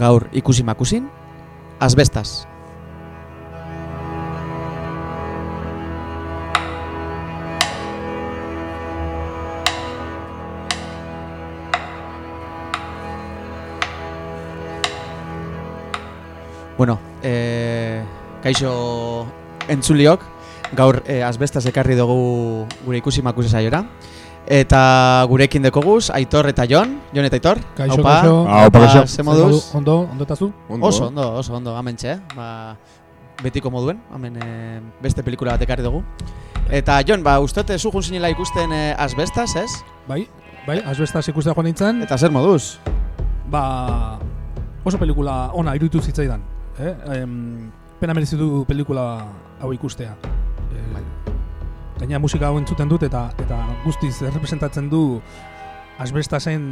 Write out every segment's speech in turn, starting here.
gaur ikusi makusin, asbestas. Bueno, eh, kaixo entzuliok, gaur eh, asbestas ekarri dugu gure ikusi makusi saiora. Eta gurekin dekoguz, Aitor eta Jon, Jon eta Aitor. Kaixo, Aupa, kaixo. Aupa, kaixo. Ze moduz? Ondo, ondo eta zu? Oso ondo, oso ondo, amentxe, eh? Ba, betiko moduen, hemen eh, beste pelikula bat ekarri dugu. Eta Jon, ba, uste zu jun zinela ikusten eh, asbestas, ez? Bai, bai, asbestas ikustea joan nintzen. Eta zer moduz? Ba, oso pelikula ona iruditu zitzaidan. Eh? Em, pena merezi du pelikula hau ikustea. E, Gaina musika hau entzuten dut eta eta guztiz errepresentatzen du asbestasen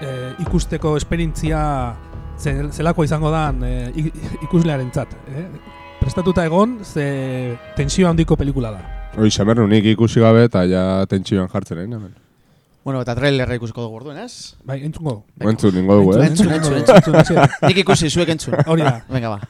e, ikusteko esperientzia ze- zelako izango dan e, i- ikuslearentzat. Eh? Prestatuta egon, ze tensio handiko pelikula da. Hoi, xamerru nik ikusi gabe eta ja tentsioan jartzen egin hemen. Bueno, eta trailerra ikusiko dugu orduen, ez? Bai, entzungo. Entzun ningo dugu, eh? Entzun, entzun, entzun. Nik ikusi, zuek entzun. Hori da. Venga, ba.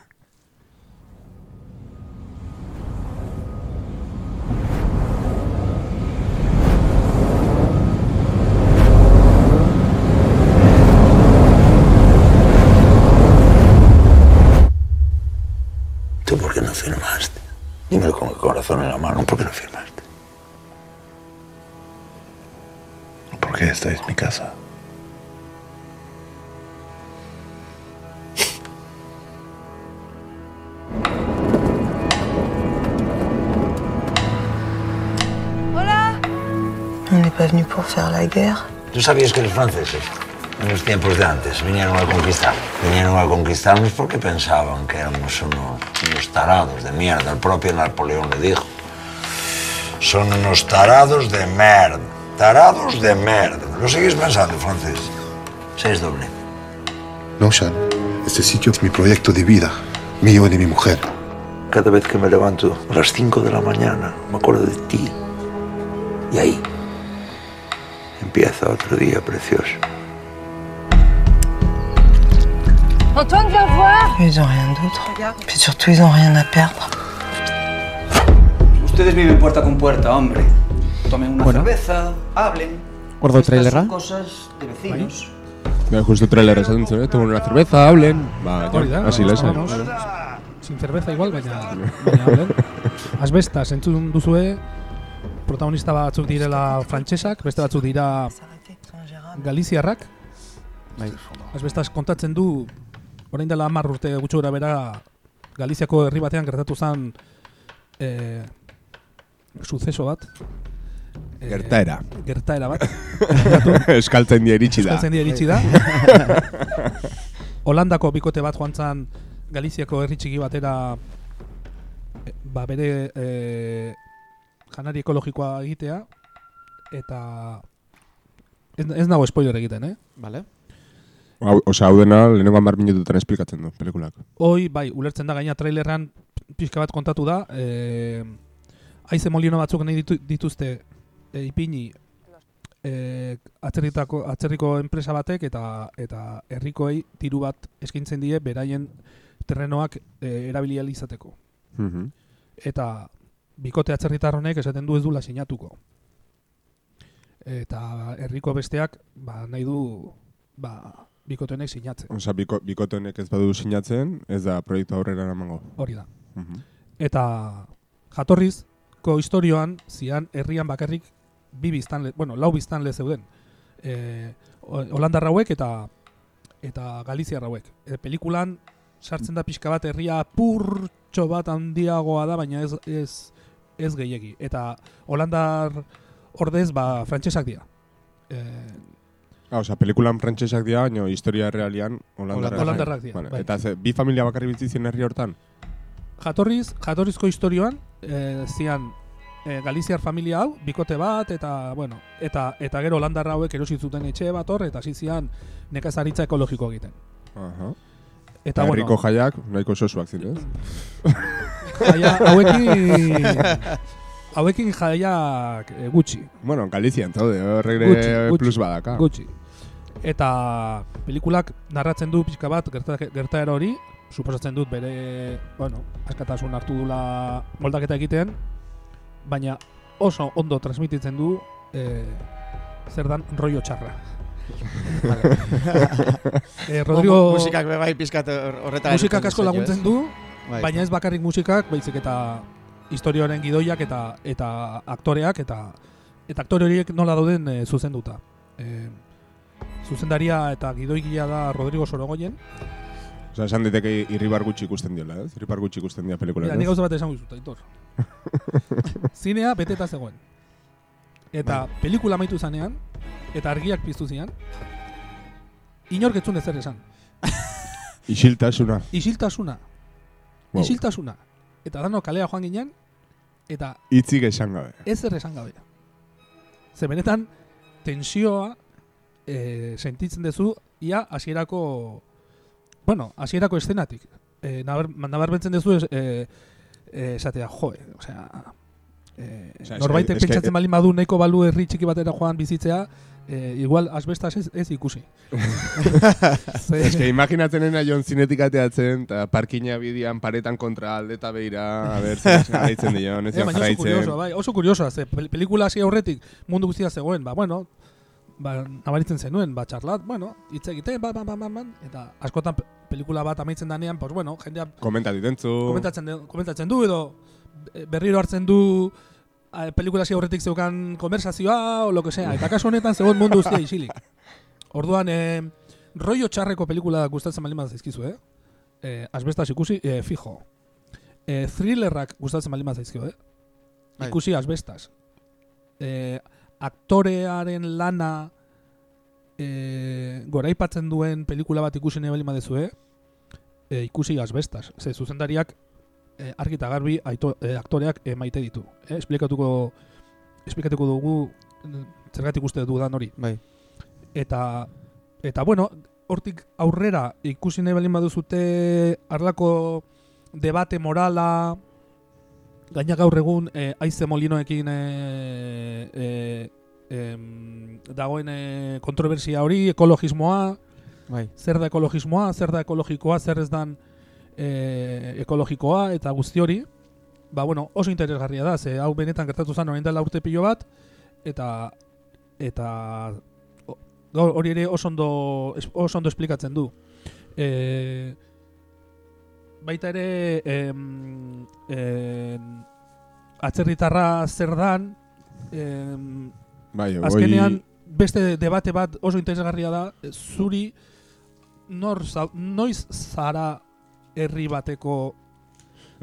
Corazón en la mano, ¿por qué no firmaste? Porque esta es mi casa. On n'est pas venu pour faire la guerre. ¿Tú sabías que los franceses, en los tiempos de antes, vinieron a conquistar? Vinieron a conquistarnos porque pensaban que éramos unos, unos tarados de mierda. El propio Napoleón le dijo. Son unos tarados de merda. Tarados de merda. ¿Lo seguís pensando, francés? Seis doble. No, Shan. Este sitio es mi proyecto de vida, mío y de mi mujer. Cada vez que me levanto a las 5 de la mañana, me acuerdo de ti. Y ahí empieza otro día precioso. Antoine, viens voir Ils ont rien d'autre. Puis surtout, ils ont rien à perdre. Ustedes viven puerta con puerta, hombre. Tomen una Bueno. cerveza, hablen. Estas trailerra. son cosas de vecinos. Bai, justo trailer esaten zuen, eh? Tomen una cerveza, hablen. Hasi ba, lesa. vamos. Sin cerveza igual, baina, baina hablen. Asbestas entzun duzue, protagonista batzuk direla frantsesak, beste batzuk dira galiziarrak. Bai. Asbestas kontatzen du, orain dela hamar urte gutxi gora bera, Galiziako herri batean gertatu zen e, suceso bat. Eh, Gertaera. Gertaera bat. Eskaltzen dia iritsi da. Eskaltzen dira iritsi da. Holandako bikote bat joan zen Galiziako herri txiki batera e, ba bere e, janari ekologikoa egitea eta ez, ez nago spoiler egiten, eh? Vale. Hau, Osa, hau dena, lehenengo hamar minututan esplikatzen du, pelikulak. Hoi, bai, ulertzen da gaina trailerran pixka bat kontatu da, e, haize molino batzuk nahi ditu, dituzte e, ipini e, atzerritako, atzerriko enpresa batek eta eta herrikoei diru bat eskaintzen die beraien terrenoak e, erabili ahal izateko. Mhm. Eta bikote atzerritar honek esaten du ez dula sinatuko. Eta herriko besteak ba, nahi du ba, bikote honek sinatzen. Osa, biko, bikotenek ez badu sinatzen, ez da proiektu aurrera eramango. Hori da. Mhm. Eta jatorrizko historioan zian herrian bakarrik bi biztanle, bueno, lau biztanle zeuden. E, Holandar hauek eta eta Galiziar hauek. E, pelikulan sartzen da pixka bat herria purtxo bat handiagoa da, baina ez ez ez gehiegi. Eta Holandar ordez ba frantsesak dira. E, Ah, osa, pelikulan frantsesak dira, baina historia realian holandarrak. Holandarrak dira, Vale. bai. Eta ze, bi familia bakarri bizi ziren herri hortan? jatorriz, jatorrizko historioan e, zian e, Galiziar familia hau, bikote bat, eta, bueno, eta, eta gero Holandar hauek erosi zuten etxe bat hor, eta hasi zian nekazaritza ekologiko egiten. Aha. Eta, Eta bueno, herriko jaiak, nahiko sosuak ziren, ez? jaia, hauekin, hauekin jaiak e, gutxi, Bueno, Galizian zaude, horregre plus badaka. gutxi. Eta pelikulak narratzen du pixka bat gerta, gertaera hori, suposatzen dut bere, bueno, askatasun hartu dula moldaketa egiten, baina oso ondo transmititzen du eh, zer dan rollo txarra. eh, Rodrigo, musikak be bai pizkat horreta musikak asko laguntzen du, Bai. baina ez bakarrik musikak, baizik eta historioaren gidoiak eta eta aktoreak eta eta aktore horiek nola dauden e, zuzenduta. E, zuzendaria eta gidoigilea da Rodrigo Sorogoyen. Osa, esan diteke irribar gutxi ikusten diola, ez? Irribar gutxi ikusten dira pelikulak, Mira, ni ez? gauza bat esango dizut, Aitor. Zinea beteta zegoen. Eta pelikula amaitu zanean, eta argiak piztu zian, inork etzun ezer esan. Isiltasuna. Isiltasuna. Wow. Isiltasuna. Eta dano kalea joan ginen, eta Itzik esan gabe. ezer esan gabe. Ze benetan, tensioa e, sentitzen duzu ia hasierako bueno, hasierako eszenatik. E, nabar, nabarmentzen duzu es, e, e, esatea, jo, e, osea, e, norbaitek pentsatzen baldin badu nahiko balu herri txiki batera joan bizitzea, e, igual asbestas ez, ez ikusi. Ze- que imaginatzen nena jon zinetik ateatzen, eta parkina bidian paretan kontra aldeta beira, a ber, jarraitzen dion, ez dion baina oso kurioso, jarraitzen. bai, oso kuriosoa, ze pel- pelikula hasi aurretik mundu guztia zegoen, ba, bueno, ba, nabaritzen zenuen, ba, txarlat, bueno, hitz egiten, ba, ba, ba, ba, ba, eta askotan pe- pelikula bat amaitzen danean, pues, bueno, jendea Komenta ditentzu. komentatzen, komentatzen du, edo eh, berriro hartzen du pelikula aurretik zeukan konversazioa, o lo que sea, eta kasu honetan zegoen mundu guztia isilik. Orduan, eh, rollo txarreko pelikula gustatzen bat zaizkizu, eh? eh asbestas ikusi, eh, fijo. Eh, thrillerrak gustatzen baldin bat zaizkio, eh? Bai. Ikusi asbestas. Eh, aktorearen lana eh, goraipatzen duen pelikula bat ikusi nahi baldin badezu, eh? eh, ikusi asbestas. Ze zuzendariak eh, argi eta garbi aito, eh, aktoreak eh, maite ditu. Eh? Esplikatuko, esplikatuko dugu zergatik uste dudan hori. Bai. Eta, eta bueno, hortik aurrera ikusi nahi baldin baduzute arlako debate morala, gaina gaur egun eh, aize molinoekin eh, eh, em, dagoen eh, kontroversia hori, ekologismoa, Bai. zer da ekologismoa, zer da ekologikoa, zer ez dan e, ekologikoa eta guzti hori, ba bueno, oso interesgarria da, ze hau benetan gertatu zen orain dela urte pilo bat eta eta hori ere oso ondo oso ondo esplikatzen du. E, baita ere em, em, atzerritarra zer dan em, Bai, azkenean beste debate bat oso interesgarria da zuri nor noiz zara herri bateko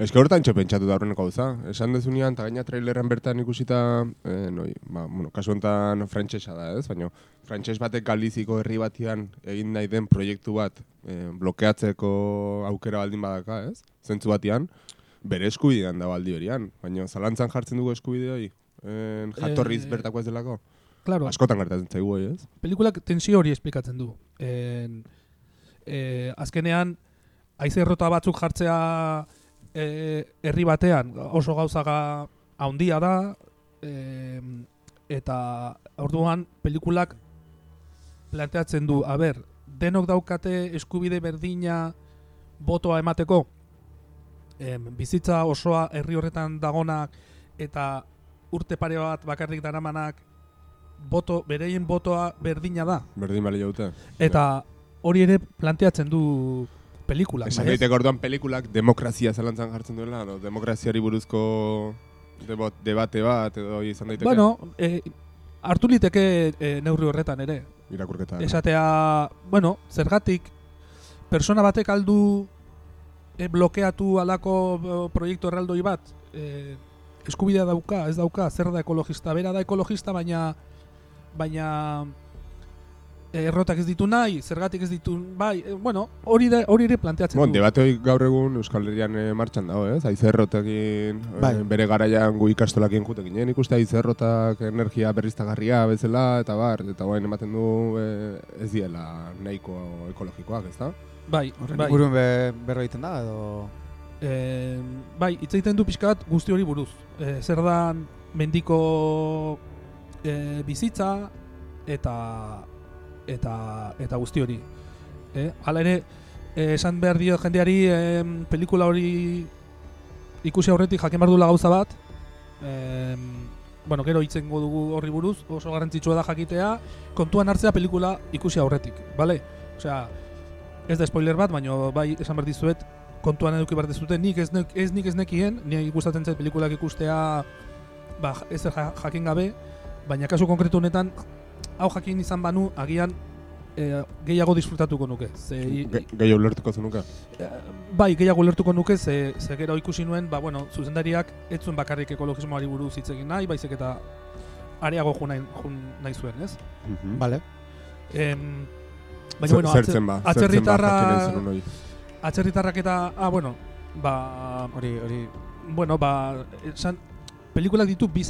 que hortan txo pentsatu da horreneko gauza. Esan dezunean, eta gaina trailerren bertan ikusita, eh, noi, ba, bueno, kasu honetan frantsesa da, ez? Baina frantses batek galiziko herri batian egin nahi den proiektu bat eh, blokeatzeko aukera baldin badaka, ez? Zentzu batian, bere eskubidean da baldi horian. Baina zalantzan jartzen dugu eskubide hori, eh, jatorriz Eh, bertako ez delako. claro, Askotan gertatzen zaigu ez? pelikulak tensio hori esplikatzen du. En, e, azkenean, haize errota batzuk jartzea e, herri batean oso gauzaga haundia da, e, eta orduan pelikulak planteatzen du, a ber, denok daukate eskubide berdina botoa emateko, em, bizitza osoa herri horretan dagonak eta urte pare bat bakarrik daramanak boto, bereien botoa berdina da. Berdin bali jaute. Eta hori ere planteatzen du pelikulak. Esan daiteke orduan pelikulak demokrazia zalantzan jartzen duela, no? demokraziari buruzko debo- debate bat, edo izan daiteke Bueno, e, hartu liteke e, neurri horretan ere. irakurketa. Esatea, bueno, zergatik persona batek aldu e, blokeatu alako proiektu erraldoi bat, e, eskubidea dauka, ez dauka, zer da ekologista, bera da ekologista, baina baina errotak ez ditu nahi, zergatik ez ditu, bai, e, bueno, hori da, hori ere planteatzen Bon, du. debate hori gaur egun Euskal Herrian eh, martxan dago, ez? Aizerrotekin, Bai. eh, bere garaian gu ikastolakien juten ginen, ikuste aizerrotak energia berriztagarria bezala, eta bar, eta guain ematen du eh, ez diela nahiko ekologikoak, ez da? Bai, Horren bai. inguruen be, berro egiten da, edo... E, bai, hitz egiten du pixkat guzti hori buruz. E, zer dan mendiko e, bizitza eta eta eta guzti hori. Eh? Hala ere, eh, esan behar dio jendeari eh, pelikula hori ikusi aurretik jakin behar duela gauza bat. Eh, bueno, gero hitzengo dugu horri buruz, oso garrantzitsua da jakitea, kontuan hartzea pelikula ikusi aurretik, bale? Osea, ez da spoiler bat, baina bai esan behar dizuet, kontuan eduki behar dizute, nik ez, nek, ez nik ez nekien, nik gustatzen zait pelikulak ikustea ba, ez ja- jakin gabe, baina kasu konkretu honetan, hau jakin izan banu, agian e, gehiago disfrutatuko nuke. Ze, Ge- Gehiago ulertuko zenuka. e, bai, gehiago lertuko nuke, ze, ze gero ikusi nuen, ba, bueno, zuzendariak ez zuen bakarrik ekologismoari buruz hitz egin nahi, baizik eta areago jun nahi, jun nahi zuen, ez? Mhm. Vale. Em, baina, bueno, zertzen ba, ba atzerritarra, atzerritarrak eta, ah, bueno, ba, Hori, hori. bueno, ba, esan, pelikulak ditu bi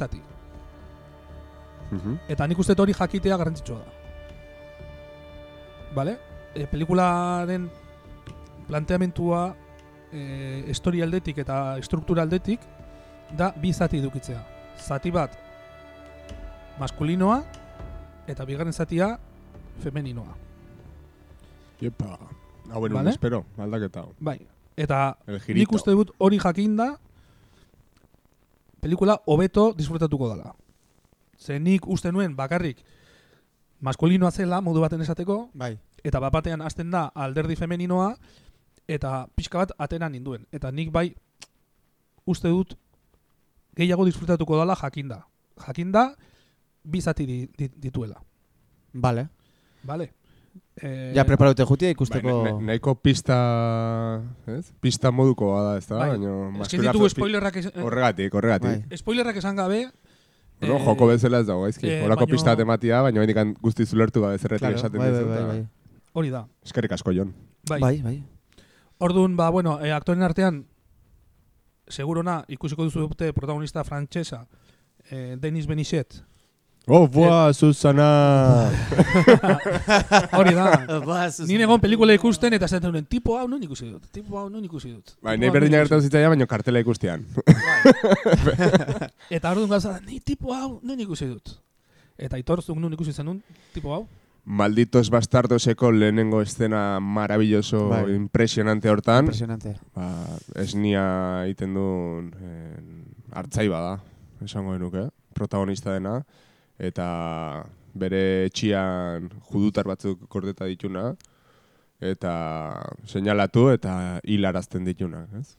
Mhm. Eta nik uste hori jakitea garrantzitsua da. Vale? E, pelikularen planteamentua e, historia aldetik eta struktura aldetik da bi zati edukitzea. Zati bat maskulinoa eta bigarren zatia femeninoa. Iepa. Hau en Vale. espero, aldaketa. Bai. Eta nik uste dut hori jakinda pelikula hobeto disfrutatuko dela. Ze nik uste nuen bakarrik maskulinoa zela modu baten esateko, Bai. eta bat batean hasten da alderdi femeninoa, eta pixka bat atera ninduen. Eta nik bai uste dut gehiago disfrutatuko dela jakinda. Jakinda bi zati di, di, dituela. Vale. Vale? Eh, Ja preparatu jutia Bai, ikusteko... na- nahiko pista, ez? Pista moduko bada, ez da? Bai. Maskula ditugu spoilerrak es- Horregatik, horregatik. Bai. spoilerrak esan gabe, Bueno, eh, joko bezala ez dago, aizki. eh, Horako baino- pista bat ematia, baina bendikan guzti zulertu gabe zerretik Claro, esaten bai, bai, bai, bai. hori da. Eskerrik asko, Jon. Bai. Bai, bai. Orduan, ba, bueno, e, aktoren artean, segurona ikusiko duzu dute protagonista frantsesa, e, Denis Benichet. Oh, boa, Susana! Hori da. Ba, Ni egon pelikula ikusten eta esaten duen, tipo hau nun ikusi dut, tipo hau nun ikusi dut. Bai, nahi berdina gertatu zitzaia, baina kartela ikustean. dut." Eta orduan gauza da, ni tipo hau nun ikusi dut. Eta aitor zuk nun ikusi zenun, tipo hau. Malditos Bastardoseko lehenengo estena maravilloso, Bai. impresionante hortan. Impresionante. Ba, esnia egiten duen eh, hartzai bada, esango genuke, protagonista dena, eta bere etxian judutar batzuk kordeta dituna, eta seinalatu eta hilarazten dituna, ez?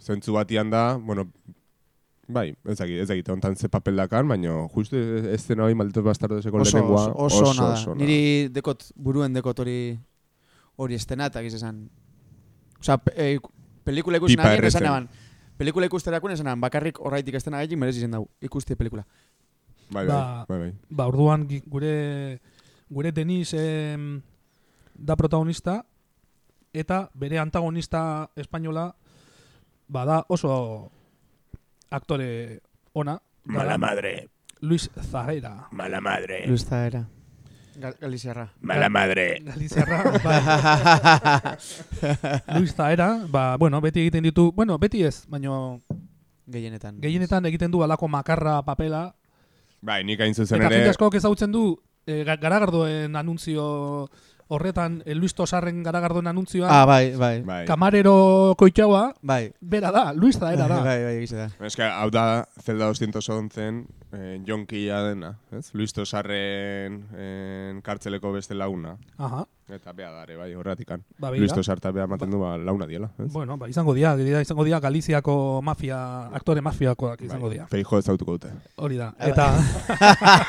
Zentzu batian da, bueno, bai, ez dakit, ez dakit, ontan ze papel dakan, baina justu ez zena hori malditos bastardoseko Oso, lehenengoa, oso, oso, oso ona. Niri dekot, buruen dekot hori hori estena eta giz esan. Osa, e, pelikula ikusten agien esan eban. Pelikula ikusterakun esan eban, bakarrik horraitik estena gaitik merezi izen dugu. Ikusti pelikula. Bai, bai, Ba- bai, bai. Ba, orduan gure gure Denis em, da protagonista eta bere antagonista espainola bada oso aktore ona. Mala madre, Luis Zahera. mala madre, Luis Zaera. Gal Galiziarra. mala madre. Galiziarra, bai. Luis Zahera, ba, bueno, beti egiten ditu, bueno, beti ez, baino Gehienetan. gehienetan egiten du alako makarra papela, Bai, nik hain zuzen eta ere... jende askok ezagutzen du e, garagardoen anuntzio horretan, e, Luis Tosarren garagardoen anuntzioa, Ah, bai, bai. Bai. kamarero koitxaua, Bai. bera da, Luis Zahera da. Bai, bai, egize da. Es que hau da Zelda 211 eh, jonkia dena, ez? Luis Tosarren en, kartzeleko beste launa. Aha, Eta bea dare, bai, horratikan. ba, begira. Luis Tosarta bea maten du ba, launa diela, ez? Bueno, ba, izango dira, izango dira Galiziako mafia, aktore mafiakoak izango bai, dira. Feijo ezautuko dute. Hori da. Eta...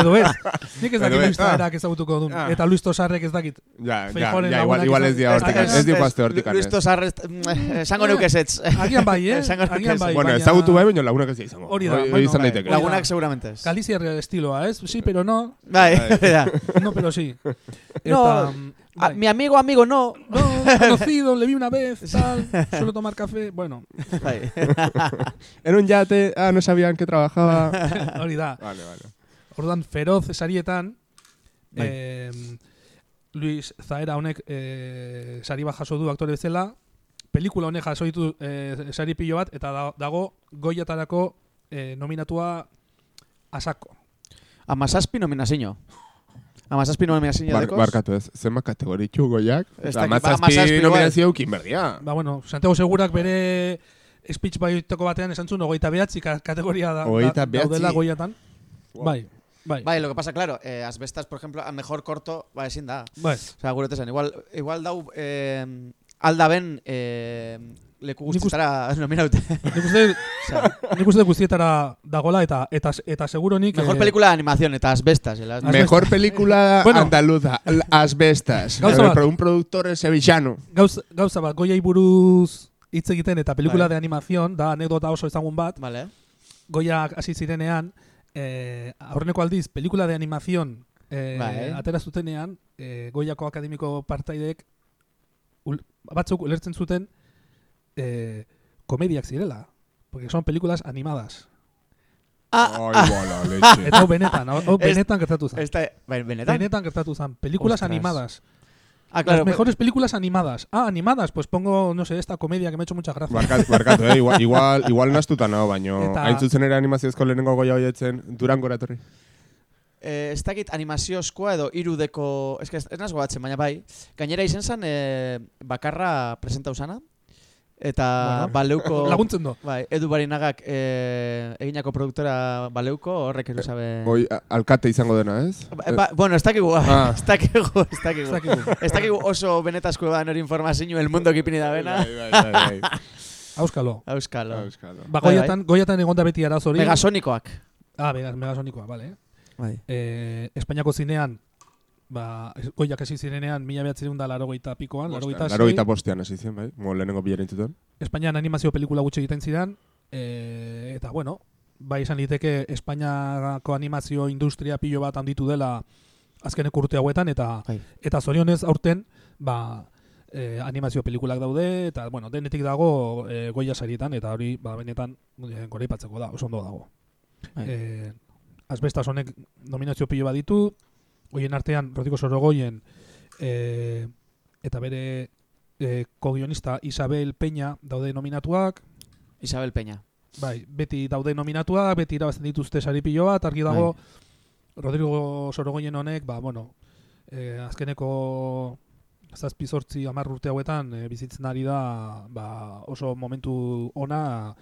Edo ez, nik ez dakit Edo ez, Luis Zaherak ezagutuko duen. Ah. Eta Luis Tosarrek ez dakit. Ja, ja, ja, igual, igual ez dia hortikan, Ez- ez dioazte hortikan, Luis ez? Tosarre, esango nuke ezetz. Agian bai, eh? Esango Agian ez. bai, Bueno, ezagutu bai, baina lagunak ez dira izango. Hori da, Hori- izan bai. daiteke. Lagun- Lagunak seguramente ez. Galiziar estiloa, ez? Sí, pero no. Bai, Bai. da. No, pero sí. No, mm, Ah, bai. mi amigo, amigo, no. No, conocido, le vi una vez, tal, suelo tomar café, bueno. Era un yate, ah, no sabían que trabajaba. hori da. vale, vale. Orduan, feroz sarietan, Bai. eh, Luis Zaera honek eh, sari bat jaso du aktore bezala, pelikula honek jaso ditu eh, sari pilo bat, eta da- dago goiatarako eh, nominatua asako. Amazazpi nominazio. Amazazpi nominazio Bar, dekoz. barkatu ez, zenbat kategoritu goiak? Ba, hamazazpi igual. nominazio eukin berdia. Ba, bueno, Santiago Segurak bere speech baiteko batean esan zuen, ogeita behatzi ka- kategoria da, Hogeita da, behatzi. daudela goiatan. Bai, bai. Bai, lo que pasa, claro, eh, asbestas, por ejemplo, a mejor corto, ba, ezin da. Bai. O sea, gure tesan, igual, igual dau, eh, alda ben, eh, leku guztietara nominaute. Nik uste, nik uste guztietara dagola eta eta eta seguro nik... Mejor eh, película de animación, eta asbestas. El asbestas. Mejor película Bueno. andaluza, Asbestas. Gauza bat. Un productor sevillano. Gauza, gauza bat, goiai buruz hitz egiten eta pelikula Bai. de animación, da anekdota oso ezagun bat, Vale. goiak hasi zirenean, eh, aurreneko aldiz, pelikula de animación eh, Bai. atera zutenean, eh, goiako akademiko partaidek batzuk ulertzen zuten eh, komediak zirela, porque son películas animadas. Ah, Ai, bola, leche. Eta hau benetan, hau hau Ez- benetan gertatu zen. Esta, bai, benetan. Benetan gertatu zen. Películas Ostras. animadas. Ah, claro. Las mejores películas animadas. Ah, animadas, pues pongo, no sé, esta comedia que me ha hecho mucha gracia. Barkatu, barkatu, eh? igual, igual, igual nastuta nago, baino Eta- hain zuzen ere animaziozko lehenengo goia hoietzen Durangora etorri. Eh, ez dakit animaziozkoa edo irudeko... Ez, que ez, ez naz gogatzen, baina bai. Gainera izen zen, eh, bakarra presenta usana. Eta Bueno. baleuko... Laguntzen do. Bai, Edu Barinagak eh, eginako produktora baleuko, horrek eru sabe... Hoi, a- alkate izango dena, ez? Ba, ba, bueno, ez dakigu, Ah. ez dakigu, ez dakigu. Ez dakigu. Oso benetazko da nori informazio el mundo kipini da bena. Bai, bai, bai, bai. Auskalo. Euskalo. Euskalo. Ba, Bai, goiatan, goiatan egonda beti arazo hori. Megasonikoak. Ah, Megas, megasonikoa, vale. Bai. Eh, Espainiako zinean, ba, goiak hasi zirenean, mila behatzerun da larogeita pikoan, larogeita Laro gita sei. bostean hasi zen, bai? Mo lehenengo bilera intzuten. Espainian animazio pelikula gutxi egiten ziren, eh, eta bueno, bai izan liteke Espainiako animazio industria pilo bat handitu dela azkeneko urte hauetan, eta Bai. eta zorionez aurten, ba, eh, animazio pelikulak daude, eta bueno, denetik dago eh, goia sarietan, eta hori, ba, benetan, eh, goraipatzeko da, oso ondo dago. Bai. Eh, Asbestas honek nominazio pilo bat ditu, hoien artean Rodrigo Sorogoyen eh, eta bere eh, ko-guionista Isabel Peña daude nominatuak, Isabel Peña. bai, beti daude nominatuak, beti irabazten dituzte sari pilo bat, argi dago Rodrigo Sorogoyen honek, ba, bueno, eh, azkeneko zazpi zortzi hamar urte hauetan eh, bizitzen ari da ba, oso momentu ona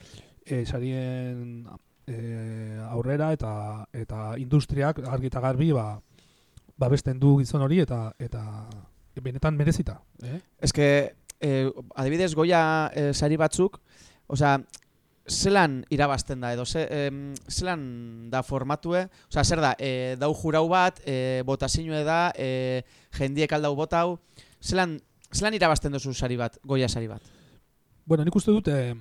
eh, sarien eh, aurrera eta eta industriak argi eta garbi ba, babesten du gizon hori eta eta benetan merezita. Eh? Ez que, eh, adibidez, goia eh, sari batzuk, osea, zelan irabazten da, edo ze, em, zelan da formatue, osea, zer da, eh, dau jurau bat, eh, botazinue da, eh, jendiek aldau botau, zelan, zelan irabazten duzu sari bat, goia sari bat? Bueno, nik uste dut eh,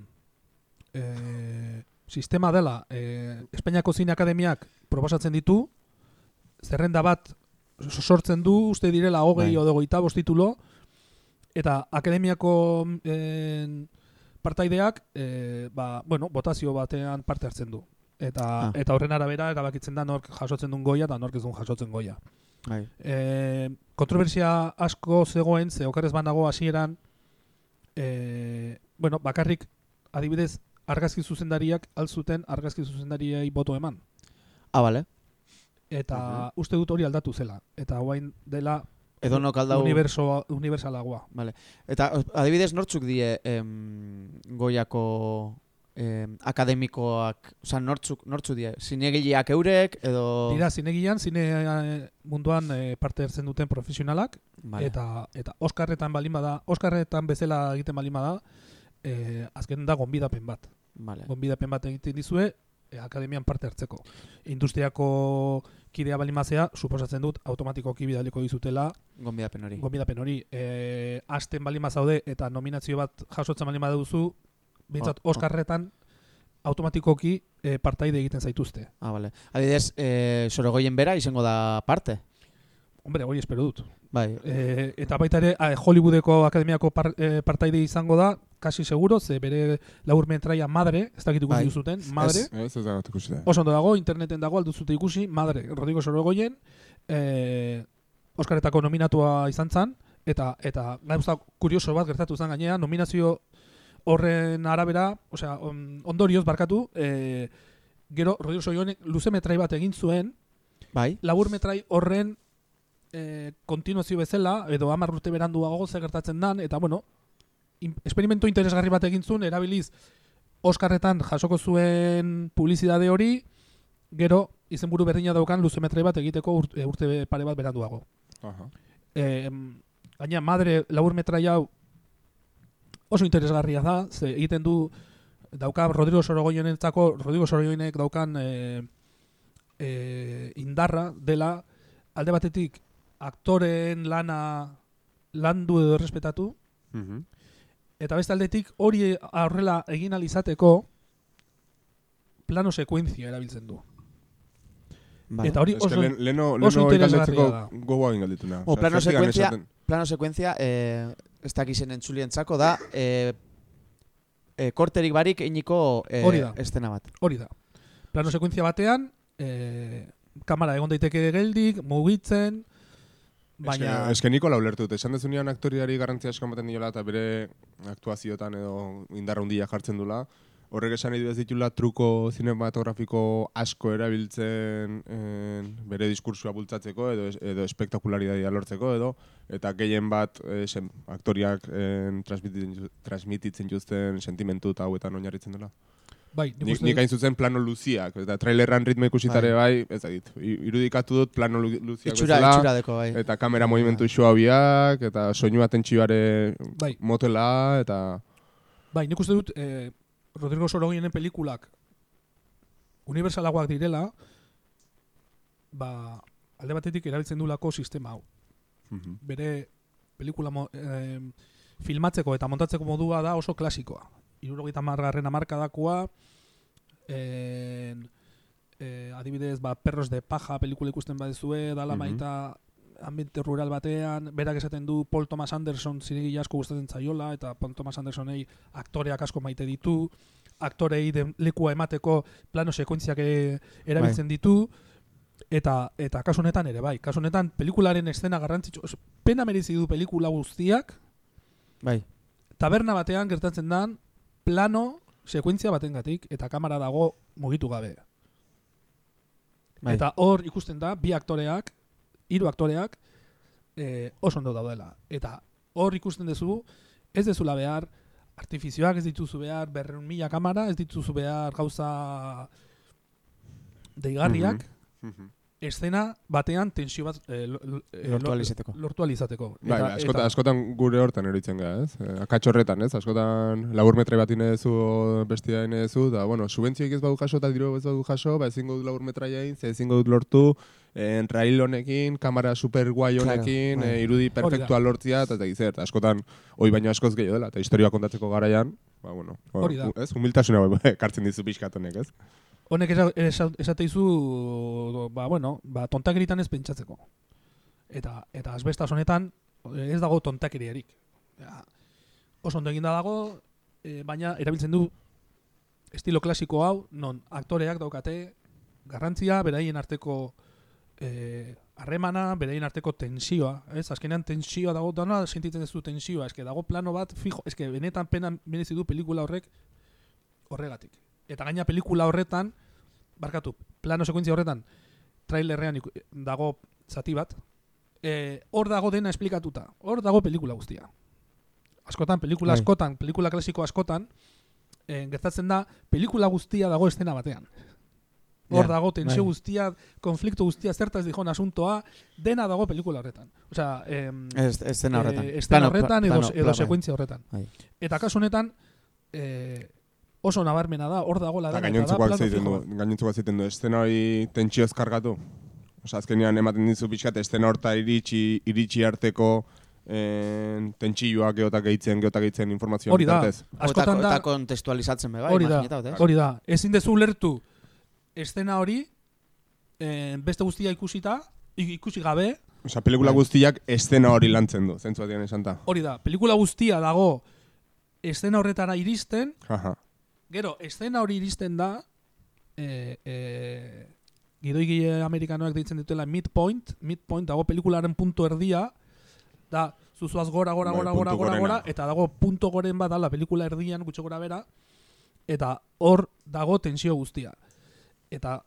eh, sistema dela eh, Espainiako Zine Akademiak proposatzen ditu zerrenda bat sortzen du uste direla hogei Bai. edo goita titulo eta akademiako eh, partaideak eh, ba, bueno, botazio batean parte hartzen du eta Ah. eta horren arabera erabakitzen da nork jasotzen duen goia eta nork ez duen jasotzen goia. Bai. E, kontroversia asko zegoen, ze okarez banago hasieran, e, bueno, bakarrik, adibidez, argazki zuzendariak alzuten argazki zuzendariei boto eman. Ah, bale. Eta uste dut hori aldatu zela. Eta guain dela Edo nok aldau... universo, universalagoa. Vale. Eta os- adibidez nortzuk die em, goiako em, akademikoak, oza, nortzuk, nortzuk die? Zinegileak eurek, edo... Dira, zinegian, zine eh, munduan eh, parte hartzen duten profesionalak, Vale. eta eta Oskarretan balin bada, Oskarretan bezala egiten balin bada, eh, azken da gonbidapen bat. Vale. gonbidapen bat egiten dizue e, akademian parte hartzeko. Industriako kidea balimazea, suposatzen dut, automatikoki bidaliko dizutela Gonbidapen hori. gonbidapen hori. E, asten balima zaude eta nominazio bat jasotzen balima duzu, bintzat Oh, oh. Oskarretan automatikoki e, partaide egiten zaituzte. Ah, vale. Adibidez, eh, sorogoien bera izango da parte. Hombre, hori espero dut. Bai. E, eta baita ere, a, Hollywoodeko akademiako par, e, partaide izango da, kasi seguro, ze bere laur metraia madre, ez dakit ikusi Bai. duzuten, madre, Ez, ez dago ikusi da. Oso ondo dago, interneten dago, alduzute ikusi, madre, Rodrigo Sorogoyen, eh, Oskaretako nominatua izan zen, eta eta gauza kurioso bat gertatu zen gainera, nominazio horren arabera, osea, on- ondorioz barkatu, eh, gero Rodrigo Sorogoyen luze metrai bat egin zuen, Bai. labur metrai horren e, kontinuazio bezala, edo hamar urte beranduago ze gertatzen dan, eta bueno, esperimento interesgarri bat egin zuen, erabiliz Oskarretan jasoko zuen publizitate hori, gero izenburu berdina daukan luzemetre bat egiteko urte, urte pare bat beranduago. Aha. E, gaina, madre labur metraia hau oso interesgarria da, ze egiten du dauka Rodrigo Sorogoyenentzako Rodrigo Sorogoyenek daukan e, e, indarra dela alde batetik aktoren lana landu edo errespetatu Mhm. Eta beste aldetik hori horrela egin ahal izateko plano sekuentzia erabiltzen du. Vale. Eta hori oso, lehen- leheno, oso interesgarria da. gogoa egin galdituna. O, Osea, plano sekuentzia, plano sekuentzia, eh, ez dakizen entzulientzako da, eh, eh, korterik barik einiko eh, Hori da. estena bat. hori da. Plano sekuentzia batean, e, kamera egon daiteke geldik, mugitzen, baina... Eske, eske niko lau lertut, esan dezunean aktoriari garrantzia asko ematen diola eta bere aktuazioetan edo indarra handia jartzen dula. Horrek esan nahi du ez ditula truko zinematografiko asko erabiltzen en, bere diskursua bultzatzeko edo, edo espektakularitatea lortzeko edo eta gehien bat eh, sen, aktoriak en, transmititzen, ju- transmititzen juzten sentimentu eta hauetan oinarritzen dela. Bai, nik Nik, hain zuzen plano luziak, eta trailerran ritmo ikusitare bai, ez dakit, irudikatu dut plano lu- luziak Itxura, bezala, itxura deko, bai. eta kamera movimentu suabiak, eta soinu atentsioare Bai. motela, eta... Bai, nik uste dut eh, Rodrigo Sorogoyenen pelikulak universalagoak direla, ba, alde batetik erabiltzen dulako sistema hau. Mhm. Bere pelikula mo, eh, filmatzeko eta montatzeko modua da oso klasikoa. Irurogeita margarren amarkadakoa, en, eh, adibidez, ba, Perros de Paja pelikula ikusten badezue, dala Mhm. baita ambiente rural batean, berak esaten du Paul Thomas Anderson ziregi asko gustatzen zaiola, eta Paul Thomas Andersonei aktoreak asko maite ditu, aktorei den lekua emateko plano sekuentziak eh, erabiltzen ditu, eta eta kasu honetan ere bai, kasu honetan pelikularen eszena garrantzitsu, pena merezi du pelikula guztiak, Bai. taberna batean gertatzen dan plano sekuentzia batengatik eta kamera dago mugitu gabe. Bai. Eta hor ikusten da bi aktoreak, hiru aktoreak eh, oso ondo daudela. Eta hor ikusten duzu ez dezula behar artifizioak ez dituzu behar berreun mila kamera, ez dituzu behar gauza deigarriak, Mhm. Eszena batean tensio bat eh, Lortu lo- ahal izateko. Lortu ahal izateko. Bai, bai, askota, askotan gure hortan eroitzen gara, ez? Eh, Akatx horretan, ez? Askotan labur metre bat inezu, bestia inezu, da, bueno, subentzioik ez badu jaso eta diru ez badu jaso, ba, ezingo dut labur metraia egin, ze ezingo dut lortu, en rail honekin, kamera super guai Claro, honekin, bai. eh, irudi perfektua lortzia, eta eta askotan, hoi baino askoz gehiago dela, eta historia kontatzeko garaian, ba, bueno, Hori da. ez? Humiltasuna bai, ekartzen dizu pixkat honek, ez? Honek esa- esa- esate izu, ba, bueno, ba, tontakeritan ez pentsatzeko. Eta, eta asbestas honetan ez dago tontakeriarik. Ja, oso ondo eginda dago, eh, baina erabiltzen du estilo klasiko hau, non aktoreak daukate garrantzia, beraien arteko eh, harremana, beraien arteko tensioa, ez? Azkenean tensioa dago, dana sentitzen ez du tensioa, eske dago plano bat, fijo, eske benetan pena merezi du pelikula horrek horregatik. Eta gaina pelikula horretan, barkatu, plano sekuentzia horretan, trailerrean dago zati bat, eh, hor dago dena esplikatuta, hor dago pelikula guztia. Askotan, pelikula Bai. askotan, pelikula klasiko askotan, eh, gertatzen da, pelikula guztia dago estena batean. Hor dago tensio bai. guztia, konflikto guztia, zertaz dijon asuntoa, dena dago pelikula horretan. Osea, em, Ez, escena horretan. Eh, estena Plano- horretan edo, edo sekuentzia horretan. Bai. Eta kasu honetan, eh, oso nabarmena da, hor dago la da gainontzekoak plano zeiten du, fijo. gainontzekoak zeiten du, estena hori tentsioz kargatu. Osa, azkenean ematen dizu pixkat, estena horta iritsi, iritsi arteko en, tentsioak geotak gehitzen, geotak gehitzen informazioa Hori da, askotan da, eta kontestualizatzen be, bai, hori da, hori da, ezin dezu ulertu estena hori, eh, beste guztia ikusita, ikusi gabe, Osa, pelikula Bai. guztiak estena hori lantzen du, zentzu batean esan hori da, pelikula guztia dago estena horretara iristen, Jaja. Gero, estena hori iristen da, eh, eh, gidoigile amerikanoak deitzen dutela midpoint, midpoint dago pelikularen punto erdia, da, zuzuaz gora, gora, Bai, gora, puntu gora, gora, gora, eta dago punto goren bat dala pelikula erdian gutxo gora bera, eta hor dago tensio guztia. Eta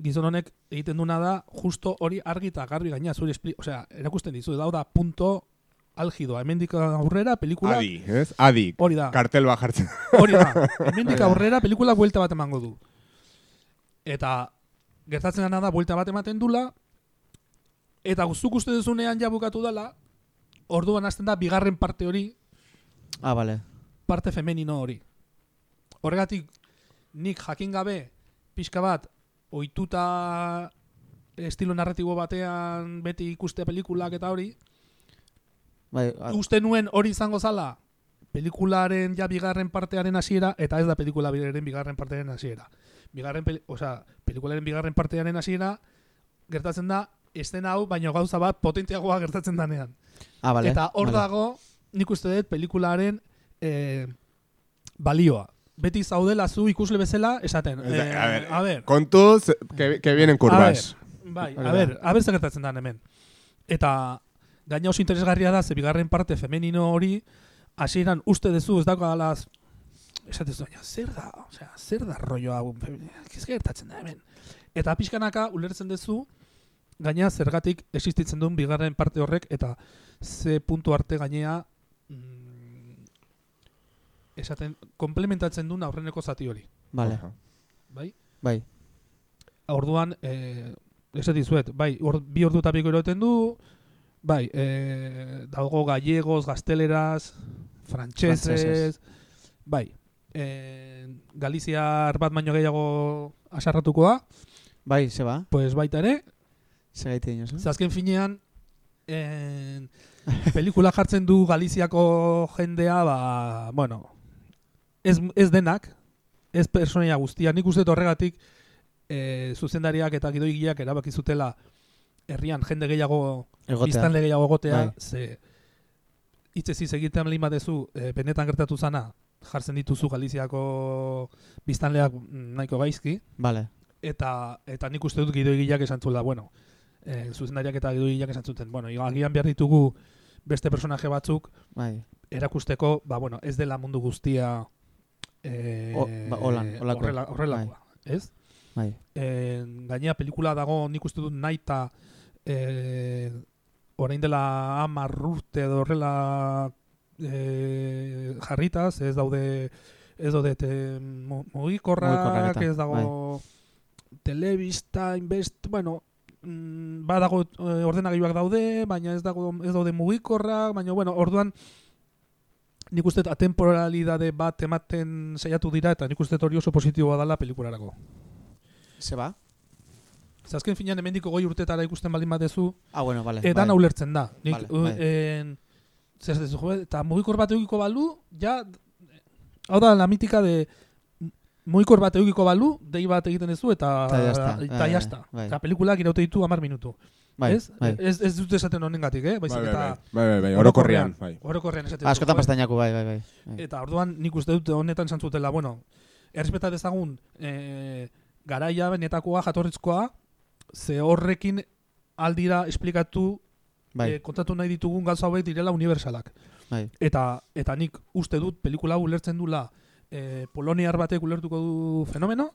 gizon honek egiten duna da justo hori argi eta garbi gaina zure espli, osea, erakusten dizu, da da punto algidoa. Hemendik aurrera pelikula Adi, ez? Adi. hori da. Kartel bat jartzen. Hori da. Hemendik aurrera pelikula buelta bat emango du. Eta gertatzen dena da buelta bat ematen dula eta guztuk uste duzunean ja bukatu dela, orduan hasten da bigarren parte hori, Ah, vale. parte femenino hori. Horregatik nik jakin gabe pixka bat ohituta estilo narratibo batean beti ikuste pelikulak eta hori, Bai, a- uste nuen hori izango zala pelikularen ja bigarren partearen hasiera eta ez da pelikularen bigarren partearen hasiera. Bigarren peli, osea, pelikularen bigarren partearen hasiera gertatzen da estena hau baino gauza bat potentiagoa gertatzen danean. ah, vale. eta hor vale. dago nik uste dut pelikularen eh, balioa. Beti zaudela zu ikusle bezala esaten. Eh, a ver, a ver, Kontuz, que, que vienen curvas. Bai, Hori a da. ber, a ber zer gertatzen da hemen. Eta gaina oso interesgarria da, ze bigarren parte femenino hori, hasieran uste duzu ez dago alaz, esatezu, baina zer da, osea, zer da rollo hau, ez gertatzen da hemen. Eta pixkanaka ulertzen duzu, gaina zergatik existitzen duen bigarren parte horrek, eta ze puntu arte gainea, mm, esaten, komplementatzen duen aurreneko zati hori, Vale. Aha. bai? Bai. orduan, eh, esan dizuet, bai, or, bi ordu eta piko eroten du, bai, eh, dago gallegos, gazteleraz, Frantsesez. bai, eh, Galiziar bat baino gehiago asarratuko da, Bai, ze ba? pues baita ere, Ze gaite inoz, ze azken finean, en, pelikula jartzen du Galiziako jendea, ba, bueno, ez, ez denak, ez personaia guztia, nik uste horregatik e, zuzendariak eta gidoigiak erabaki zutela herrian jende gehiago, biztanle gehiago egotea, Bai. ze hitzez egiten lehen badezu, e, benetan gertatu zana, jartzen dituzu Galiziako biztanleak nahiko gaizki, Vale. eta eta nik uste dut gidoigileak esan zuela, bueno, e, zuzendariak eta gidoigileak esan zuten, bueno, agian behar ditugu beste personaje batzuk Bai. erakusteko, ba, bueno, ez dela mundu guztia e, O- ba, holan, holakoa. horrela, horrelakoa, ez? Bai. E, gainea pelikula dago nik uste dut naita e, orain dela hamar urte edo horrela e, jarritaz, ez daude ez daude te, mugikorrak, Mugikorrak eta, ez dago telebista, inbest, bueno, mm, badago e, ordenagailuak daude, baina ez dago ez daude mugikorrak, baina bueno, orduan nik uste atemporalidade bat ematen saiatu dira eta nik uste hori oso positiboa dela pelikularako. Ze ba? Ze azken finean hemendiko goi urtetara ikusten baldin badezu, Ah, bueno, vale. eta bai. ulertzen da. Nik, Vale, u- bai. en, zer esaten zu, jo, eta mugikor bat eukiko balu, ja, hau da, la mitika de mugikor bat eukiko balu, dei bat egiten duzu, eta Eta ya está. eta Bai, pelikulak iraute ditu 10 minutu. Bai, ez? bai. ez? Ez dut esaten honengatik, eh? Bai, Baizik bai, eta bai, bai, bai, orokorrean, bai. Orokorrean esaten Ah, duzu, askotan jo, pastainaku, bai, bai, bai. bai. Eta orduan nik uste dut honetan zantzutela, bueno, errespeta dezagun e, garaia benetakoa, jatorrizkoa, ze horrekin aldira esplikatu Bai, e, kontatu nahi ditugun gauza hauek direla universalak. bai. Eta eta nik uste dut pelikula hau ulertzen dula e, poloniar batek ulertuko du fenomeno,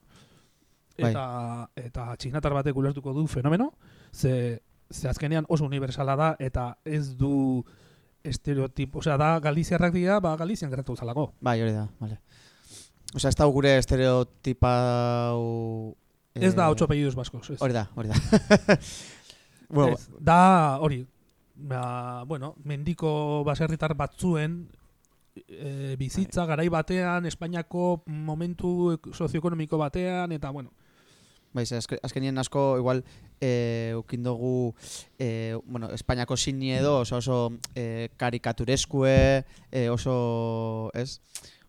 Bai. eta, eta txinatar batek ulertuko du fenomeno, ze, ze azkenean oso universala da, eta ez du estereotipo, osea, da Galiziarrak dira, ba Galizian gertatu zalako. Bai, hori da, vale. Osea, ez da gure estereotipau... Ez da eh, ocho apellidos baskos, ez. Hori da, hori da. bueno, Ez, da hori, ba, bueno, mendiko baserritar batzuen e, bizitza garai batean, Espainiako momentu ek- sozioekonomiko batean, eta bueno, Bai, azke- azkenien asko igual eh, ukin dugu eh, bueno, Espainiako sini edo oso, oso eh, karikatureskue, eh, oso, ez?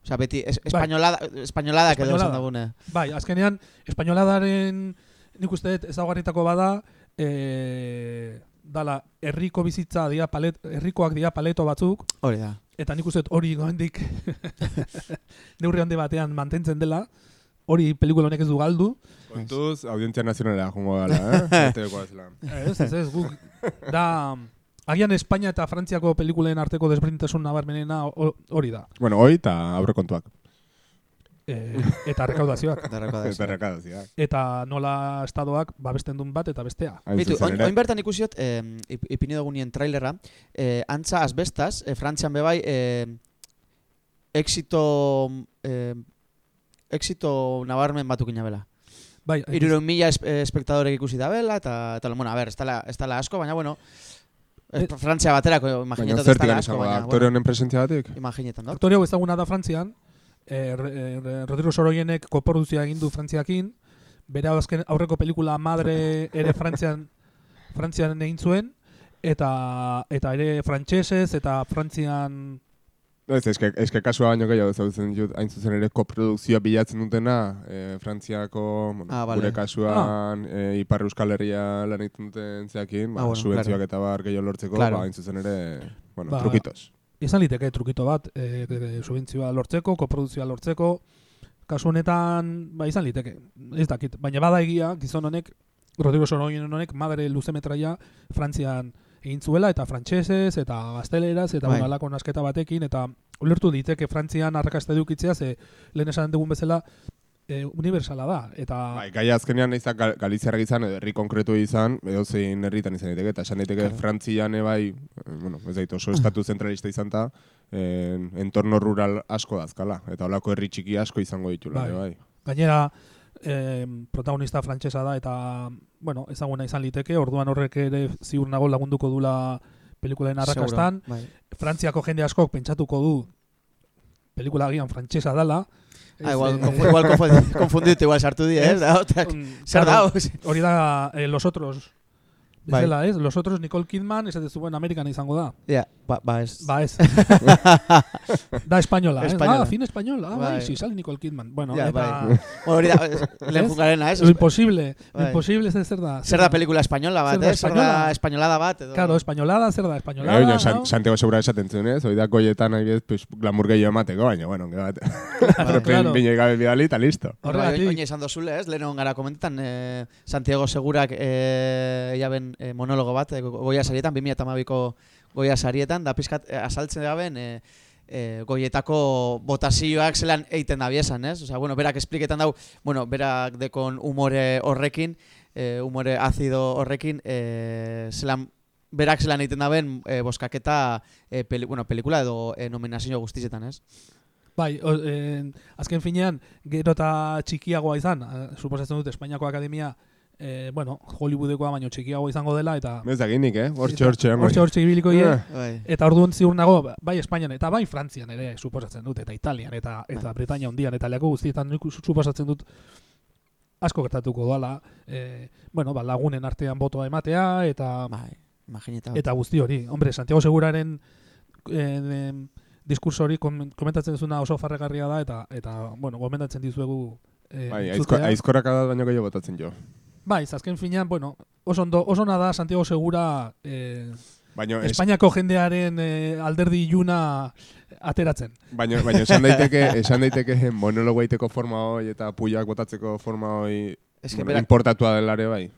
Osea, beti es, espainolada, espainolada edo esan Espainolada. dugune. bai, azkenean, espainoladaren nik uste dut ezaugarritako bada, e, dala, herriko bizitza dira palet, herrikoak dira paleto batzuk, Hori da. eta nik uste dut hori goendik neurri handi batean mantentzen dela, hori pelikula honek ez du galdu, Kontuz, audientzia nazionalera jongo gala, eh? Ez, ez, ez, guk, da, agian Espainia eta Frantziako pelikulen arteko desberdintasun nabarmenena ho- hori da. Bueno, hoi eta aurrekontuak. e, eta rekaudazioak. Eta rekodazioa. Eta nola estadoak babesten duen bat eta bestea. Bitu, oin, oin bertan ikusiot, eh, ip- ipini dugunien trailerra, eh, antza asbestas, eh, Frantzian bebai, eh, exito, eh, exito nabarmen batukin bela. Bai, Iruro mila eh, espektadorek ikusi da bela, eta, eta bueno, a ver, ez dala, asko, baina bueno, Frantzia baterako, Baina imaginetan ez gane asko, da, baina, aktore honen presentzia batik? imaginetan. Aktore hau ezaguna da Frantzian, eh, eh, Rodrigo Soroienek koproduzioa egin du Frantziakin, bere azken aurreko pelikula Madre ere Frantzian Frantzian egin zuen eta eta ere frantsesez eta Frantzian No, ez, eske, eske kasua baino gehiago zautzen dut, hain zuzen ere koprodukzioa bilatzen dutena, e, Frantziako, bueno, Ah, vale. gure kasuan, e, Ipar Euskal Herria lan egiten duten zeakin, ba, Ah, bueno, subentzioak claro. eta bar gehiago lortzeko, Claro. ba, hain zuzen ere, bueno, Ba, trukitos. izan liteke trukito bat, eh, e, subentzioa lortzeko, koproduzioa lortzeko, kasu honetan, ba, izan liteke, ez dakit, baina bada egia, gizon honek, Rodrigo Soroien honek, madre luze metraia Frantzian egin zuela, eta frantsesez, eta gazteleraz, eta Bai. bueno, alako nasketa batekin, eta ulertu diteke Frantzian arrakasta edukitzea, ze lehen esan dugun bezala, e, universala da, eta Bai, gai azkenean izan gal, Galiziarrak izan, edo herri konkretu izan, edo zein herritan izan daiteke, eta esan daiteke Claro. Frantzian ebai, eh, bueno, ez dait oso estatu zentralista izan ta, en, entorno rural asko dazkala, eta holako herri txiki asko izango ditula, Bai. bai. Gainera, eh, protagonista frantsesa da eta, bueno, ezaguna izan liteke, orduan horrek ere ziur nago lagunduko dula pelikularen arrakastan. Bai. Frantziako jende askok pentsatuko du pelikula agian frantsesa dala. Ah, igual, konfu- igual konfunditu, igual sartu di, ez? Da, otak, mm, zer claro, da, Hori da eh, Los Otros. Bai. Ez? Los Otros Nicole Kidman, ez ez buen Amerikan izango da. Ja, ba, ba ez. Ba ez. da española, ez? Española. Ah, fin española. Ah, bai, Bai. si sale Nicole Kidman. Bueno, Ja, eta... bai. Bueno, hori da, lehen jugarena, ez? Lo imposible. Lo Bai. imposible ez zer da. Zer da pelikula española bat, ez? Zer da española? españolada bat, edo... Claro, españolada, zer da, españolada, Eh, baina San, no? Santiago Segura esaten zuen, ez? Hoi da goietan nahi bez, pues, glamour gehiago emateko, baina, bueno, que bat. claro. Repen bine gabe bidali eta listo. Horregatik. Bai, Oin esan dozule, ez? Lehen egon gara komentetan, eh, Santiago Segurak eh, jaben eh, monologo bat, eh, go- goia sarietan, 2008ko goia sarietan, da pizkat eh, azaltzen gaben, eh, eh, goietako botazioak zelan eiten da biesan, ez? Osea, bueno, berak espliketan dau, bueno, berak dekon umore horrekin, eh, umore azido horrekin, eh, zelan berak zelan egiten daben eh, boskaketa eh, peli, bueno, pelikula edo eh, nominazio guztizetan, ez? Bai, o, eh, azken finean, gero eta txikiagoa izan, eh, suposatzen dut Espainiako Akademia, eh, bueno, Hollywoodekoa baino txikiagoa izango dela, eta... Ez da ginik, eh? Hortxe, hortxe. Hortxe, hortxe ibiliko Eh. ie. Bai. Eta orduan ziur nago, bai Espainian eta bai Frantzian ere, suposatzen dut, eta Italian, eta eta. Britania hundian, eta leku guztietan nik suposatzen dut asko gertatuko dala, eh, bueno, ba, lagunen artean botoa ematea, eta Bai, imagineta. eta guzti hori. Hombre, Santiago Seguraren eh, em, diskurso hori kom- komentatzen duzuna oso farregarria da, eta, eta bueno, gomendatzen dizuegu eh, Bai, aizko, entzutea. aizkorak adat baino gehiago botatzen jo. Bai, azken finean, bueno, oso ondo, oso ona da Santiago Segura eh, Baino, es, Espainiako jendearen eh, alderdi iluna ateratzen. baino, baino esan daiteke, esan daiteke monologo egiteko forma hoi eta puiak botatzeko forma hoi que bueno, importatua delare bai.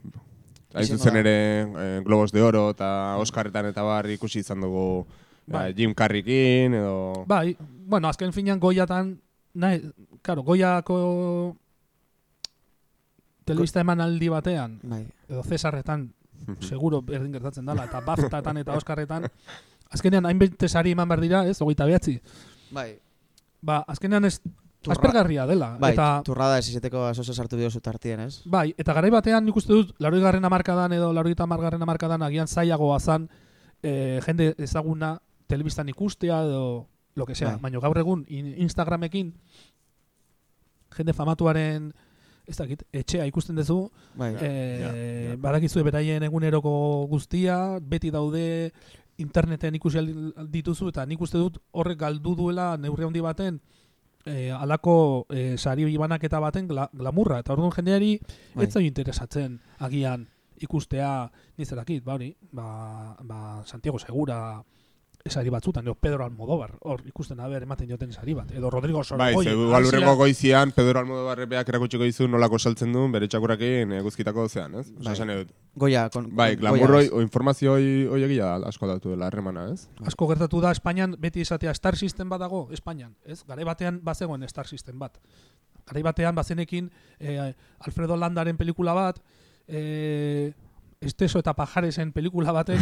Hain zuzen ere eh, Globos de Oro eta Oscarretan eta bar ikusi izan dugu Bai. eh, Jim Carreykin edo... Bai, bueno, azken finean goiatan, nahi, claro, goiako telebista emanaldi batean, bai. edo Cesarretan, seguro berdin gertatzen dela, eta BAFTAtan eta Oscarretan, azkenean hainbeste sari eman behar dira, ez, hogeita behatzi. Bai. Ba, azkenean ez, Turra- aspergarria dela. Bai, eta, turrada ez izeteko asozo sartu diozu tartien, ez? bai, eta garai batean nik uste dut, lauroi garren amarkadan edo lauroi margarren amarkadan agian zailagoa zan eh, jende ezaguna telebistan ikustea edo lo que sea. Bai. Baina gaur egun in- Instagramekin jende famatuaren ez dakit, etxea ikusten duzu, Bai. eh, ja, ja. badakizue beraien eguneroko guztia, beti daude interneten ikusi dituzu, eta nik uste dut horrek galdu duela neurri handi baten, eh, alako eh, sari banaketa baten gla, glamurra, eta orduan jendeari Bai. ez zaio interesatzen agian ikustea nizerakit, ba hori, ba, ba Santiago Segura esari batzutan, edo Pedro Almodóvar, hor ikusten haber ematen joten sari bat, edo Rodrigo Bai, Sorogoyen. ze igual urrengo Alzira- goizian Pedro Almodovar beak erakutsiko dizu nolako saltzen duen bere txakurakin eh, guzkitako zean, ez? Osa, Bai. esan edut. Goia, kon, Bai, glamurroi, o informazio hoi, hoi egia asko datu dela harremana, ez? asko gertatu da Espainian beti esatea Star System bat dago Espainian, ez? Garai batean bazegoen Star System bat. garai batean bazenekin eh, Alfredo Landaren pelikula bat, eh, Esteso eta Pajaresen pelikula batek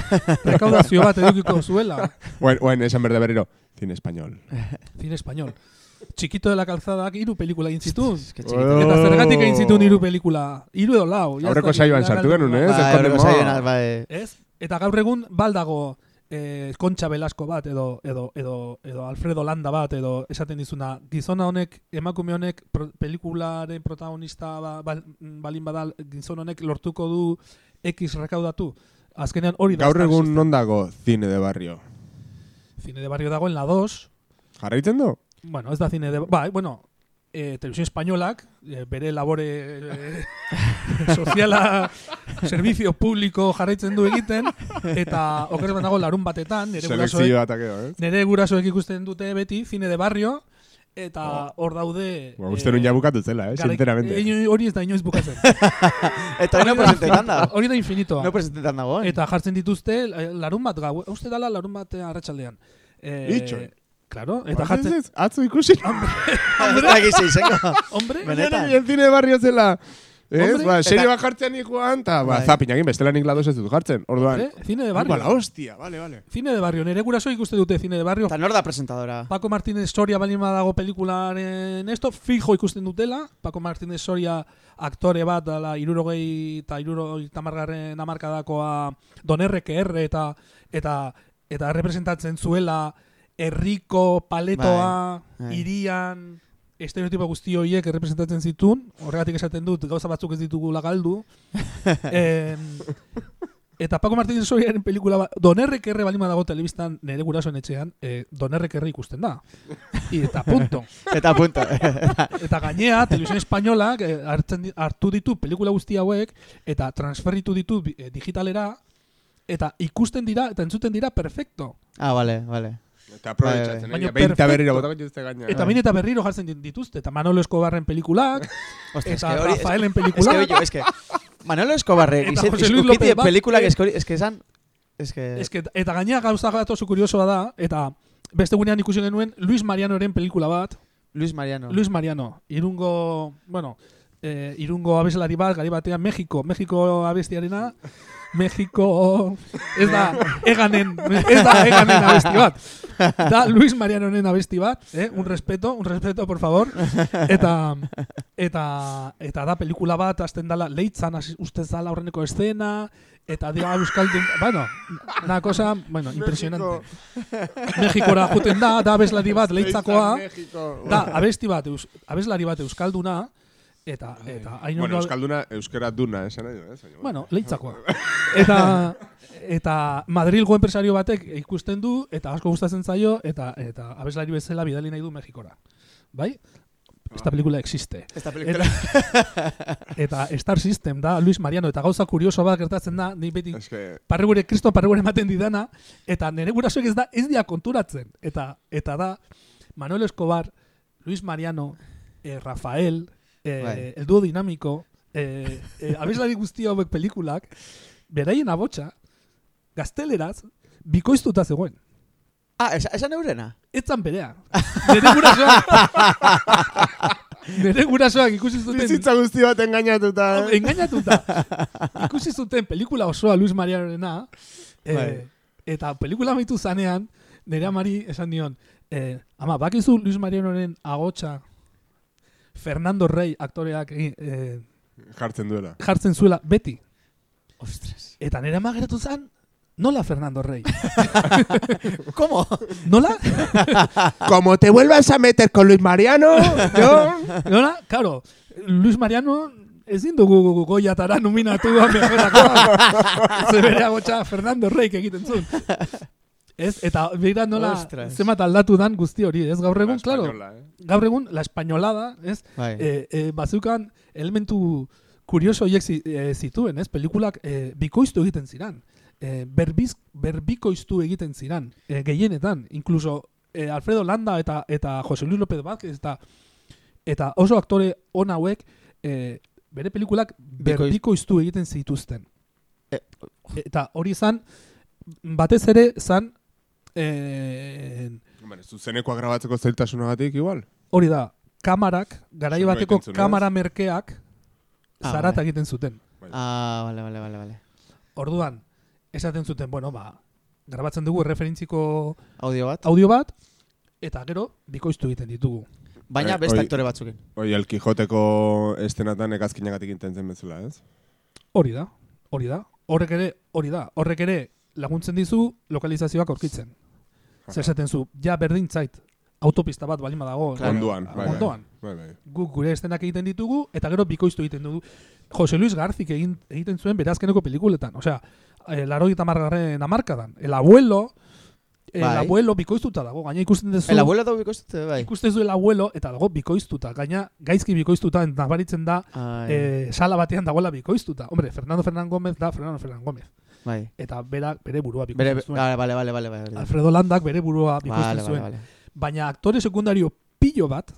rekaudazio bat edukiko zuela, Oain, oain, esan berde berriro. Cine español. cine español. Chiquito de la calzadak hiru pelikula egin zituen. Que Oh. chiquito. Eta zergatik egin zituen hiru pelikula, hiru edo lau. Aurreko saioan sartu genuen, eh? Ez aurreko saioan, bai. Ez? Eta gaur egun baldago eh, Kontxa Belasko bat edo, edo, edo, edo Alfredo Landa bat edo esaten dizuna gizona honek, emakume honek pro, pelikularen protagonista ba, ba, balin badal gizon honek lortuko du X rekaudatu. Azkenean hori da. Gaur egun non dago cine de barrio? Cine de barrio dago en la 2. Jarraitzen du? Bueno, ez da cine de... Ba, bueno, eh, televisión espainolak, eh, bere labore eh, soziala, servizio publiko jarraitzen du egiten, eta okerez bat dago larun batetan, nire gurasoek, eh? nire gurasoek ikusten dute beti, cine de barrio, eta hor daude... Ba, uste nun ja bukatu zela, eh? Sinceramente. eh, hori ez da inoiz bukatzen. Eta hori no presentetan da. Hori da infinitoa. No presentetan dago, eh? Eta jartzen dituzte eh, larun bat gau, uste dala larun bat arratsaldean. Eh, Itxoin. Claro, eta jartzen... ez, Atzo ikusi. Ez da. Hombre, Benetan. Cine de barrio zela. Ez, Hombre, ba, serie eta- bat jartzen ikuan, eta ba, Bai. zapinakin bestelanik lados ez dut jartzen. Orduan. eh, cine de barrio. Ba, la hostia, vale, vale. Cine de barrio, nire guraso ikuste dute cine de barrio. Eta nor da presentadora? Paco Martínez Soria balin badago pelikularen esto, fijo ikusten dutela. Paco Martínez Soria aktore bat, dala, irurogei eta irurogei tamargarren amarkadakoa Don RQR eta, eta, eta representatzen zuela herriko paletoa, Bai, bai. irian, estereotipo guzti horiek errepresentatzen zitun, horregatik esaten dut, gauza batzuk ez ditugula galdu. em, eta Paco Martínez Soriaren pelikula, ba, Don RQR balima dago telebistan nire gurasoen etxean, eh, Don RQR ikusten da. I, eta punto. Eta punto. Eta gainea, televisión espainolak eh, hartu ditu pelikula guzti hauek, eta transferitu ditu eh, digitalera, eta ikusten dira, eta entzuten dira perfecto. ah, vale, vale. Eta aprobetsatzen, Baina eh? Baita perfecto. berriro botako dituzte gaina. Eta bain eta berriro jartzen dit- dituzte, eta Manolo Escobarren pelikulak, Ostra, eta eske hori- Rafaelen Es que, pelikulak, oye, es que Manolo Escobarre, izet, Vázquez. pelikulak eski, es que esan, es que... Es que, eta gainea gauza bat oso kuriosoa da, eta beste gunean ikusi genuen Luis Marianoren pelikula bat, Luis Mariano. Luis Mariano, irungo, bueno, eh, irungo abeslari bat, gari batean, Mexiko, Mexiko abestiarena, Mexiko, ez da, eganen, ez da eganen abesti bat. Da Luis Marianoren abesti bat, eh? un respeto, un respeto, por favor. Eta, eta, eta da pelikula bat, azten dala, leitzan, uste zala horreneko estena, eta dira euskaldun, bueno, una cosa, bueno, impresionante. Mexikora juten da, da abeslari bat, leitzakoa, da abesti bat, eus, abeslari bat euskalduna, eta, eta, hain Bueno, Euskalduna, Euskara duna, esan nahi eh? Bueno, leitzakoa. Eta eta Madrilgo enpresario batek ikusten du eta asko gustatzen zaio eta eta abeslari bezala bidali nahi du Mexikora. Bai? Esta película existe. Esta película. Eta, eta Star System da Luis Mariano eta gauza kurioso bat gertatzen da, ni beti Es que, parregure Kristo parregure ematen didana eta nere gurasoek ez da ez dia konturatzen eta eta da Manuel Escobar, Luis Mariano, eh, Rafael, eh, Bai. el dúo dinámico, eh, eh, abeslari guzti hauek pelikulak, beraien abotsa, gazteleraz, bikoiztuta zegoen. Ah, esa, esan eurena? Etzan berea. Nere gurasoak, nere gurasoak ikusi zuten bizitza guzti bat engainatuta, eh? engainatuta. Ikusi zuten pelikula osoa Luis Mariarena, eh, Bai. eta pelikula amaitu zanean, nire amari esan dion, eh, ama, bakizu Luis Marianoren agotsa Fernando Rey aktoreak eh, Jartzen duela. jartzen zuela beti. Ostras. Eta nire ama geratu zen, nola Fernando Rey? ¿Cómo? Nola? Como te vuelvas a meter con Luis Mariano, yo... Nola? Claro, Luis Mariano ezin dugu goiatara nominatu da mejorako. Ze bere agotxa Fernando Rey egiten zuen. Ez, eta beira nola Ostras. zenbat aldatu dan guzti hori, ez? Gaur egun, La claro, eh? gaur egun, la españolada, ez? Bai. Eh, eh, bazukan elementu kurioso horiek zi- eh, zituen, ez? Pelikulak eh, bikoiztu egiten ziran. Eh, berbiz, berbikoiztu egiten ziran, eh, gehienetan. Incluso eh, Alfredo Landa eta eta Jose Luis López Vázquez eta eta oso aktore on hauek eh, bere pelikulak Bikoiz- berbikoiztu egiten zituzten. Eta hori zan, batez ere zan, eh, Hombre, zuzenekoa grabatzeko zailtasunagatik igual. hori da, kamarak, garai bateko kamara merkeak Ah, zarata vale. egiten zuten. Ah, vale, vale, vale, vale. Orduan, esaten zuten, bueno, ba, grabatzen dugu referentziko Audio bat. audio bat, eta gero, bikoiztu egiten ditugu. Baina Eh, beste oi- aktore batzukin. Oi, El Quijoteko estenatan ekazkinagatik intentzen bezala, ez? Hori da, hori da. Horrek ere, hori da. Horrek ere laguntzen dizu lokalizazioak aurkitzen. Zer esaten zu, ja berdin zait, autopista bat balima dago. Claro. Onduan, bai, bai. Ondoan. Bai, bai. Guk gure estenak egiten ditugu, eta gero bikoiztu egiten dugu. Jose Luis Garzik egin, egiten zuen berazkeneko pelikuletan. Osea, eh, laro eta margarren amarkadan. El abuelo, el Bai. abuelo bikoiztuta dago. Gaina ikusten duzu. El abuelo da bikoiztute, bai. Ikusten du el abuelo, eta dago bikoiztuta. Gaina, gaizki bikoiztuta, nabaritzen da, Ai, eh, sala batean dagoela bikoiztuta. Hombre, Fernando Fernan Gómez da Fernando Fernan Gómez. Bai. Eta berak bere burua Bere, bikoizten zuen. vale, vale, vale, vale, vale. Alfredo Landak bere burua bikoizten Vale, vale, zuen. vale. Baina aktore sekundario pilo bat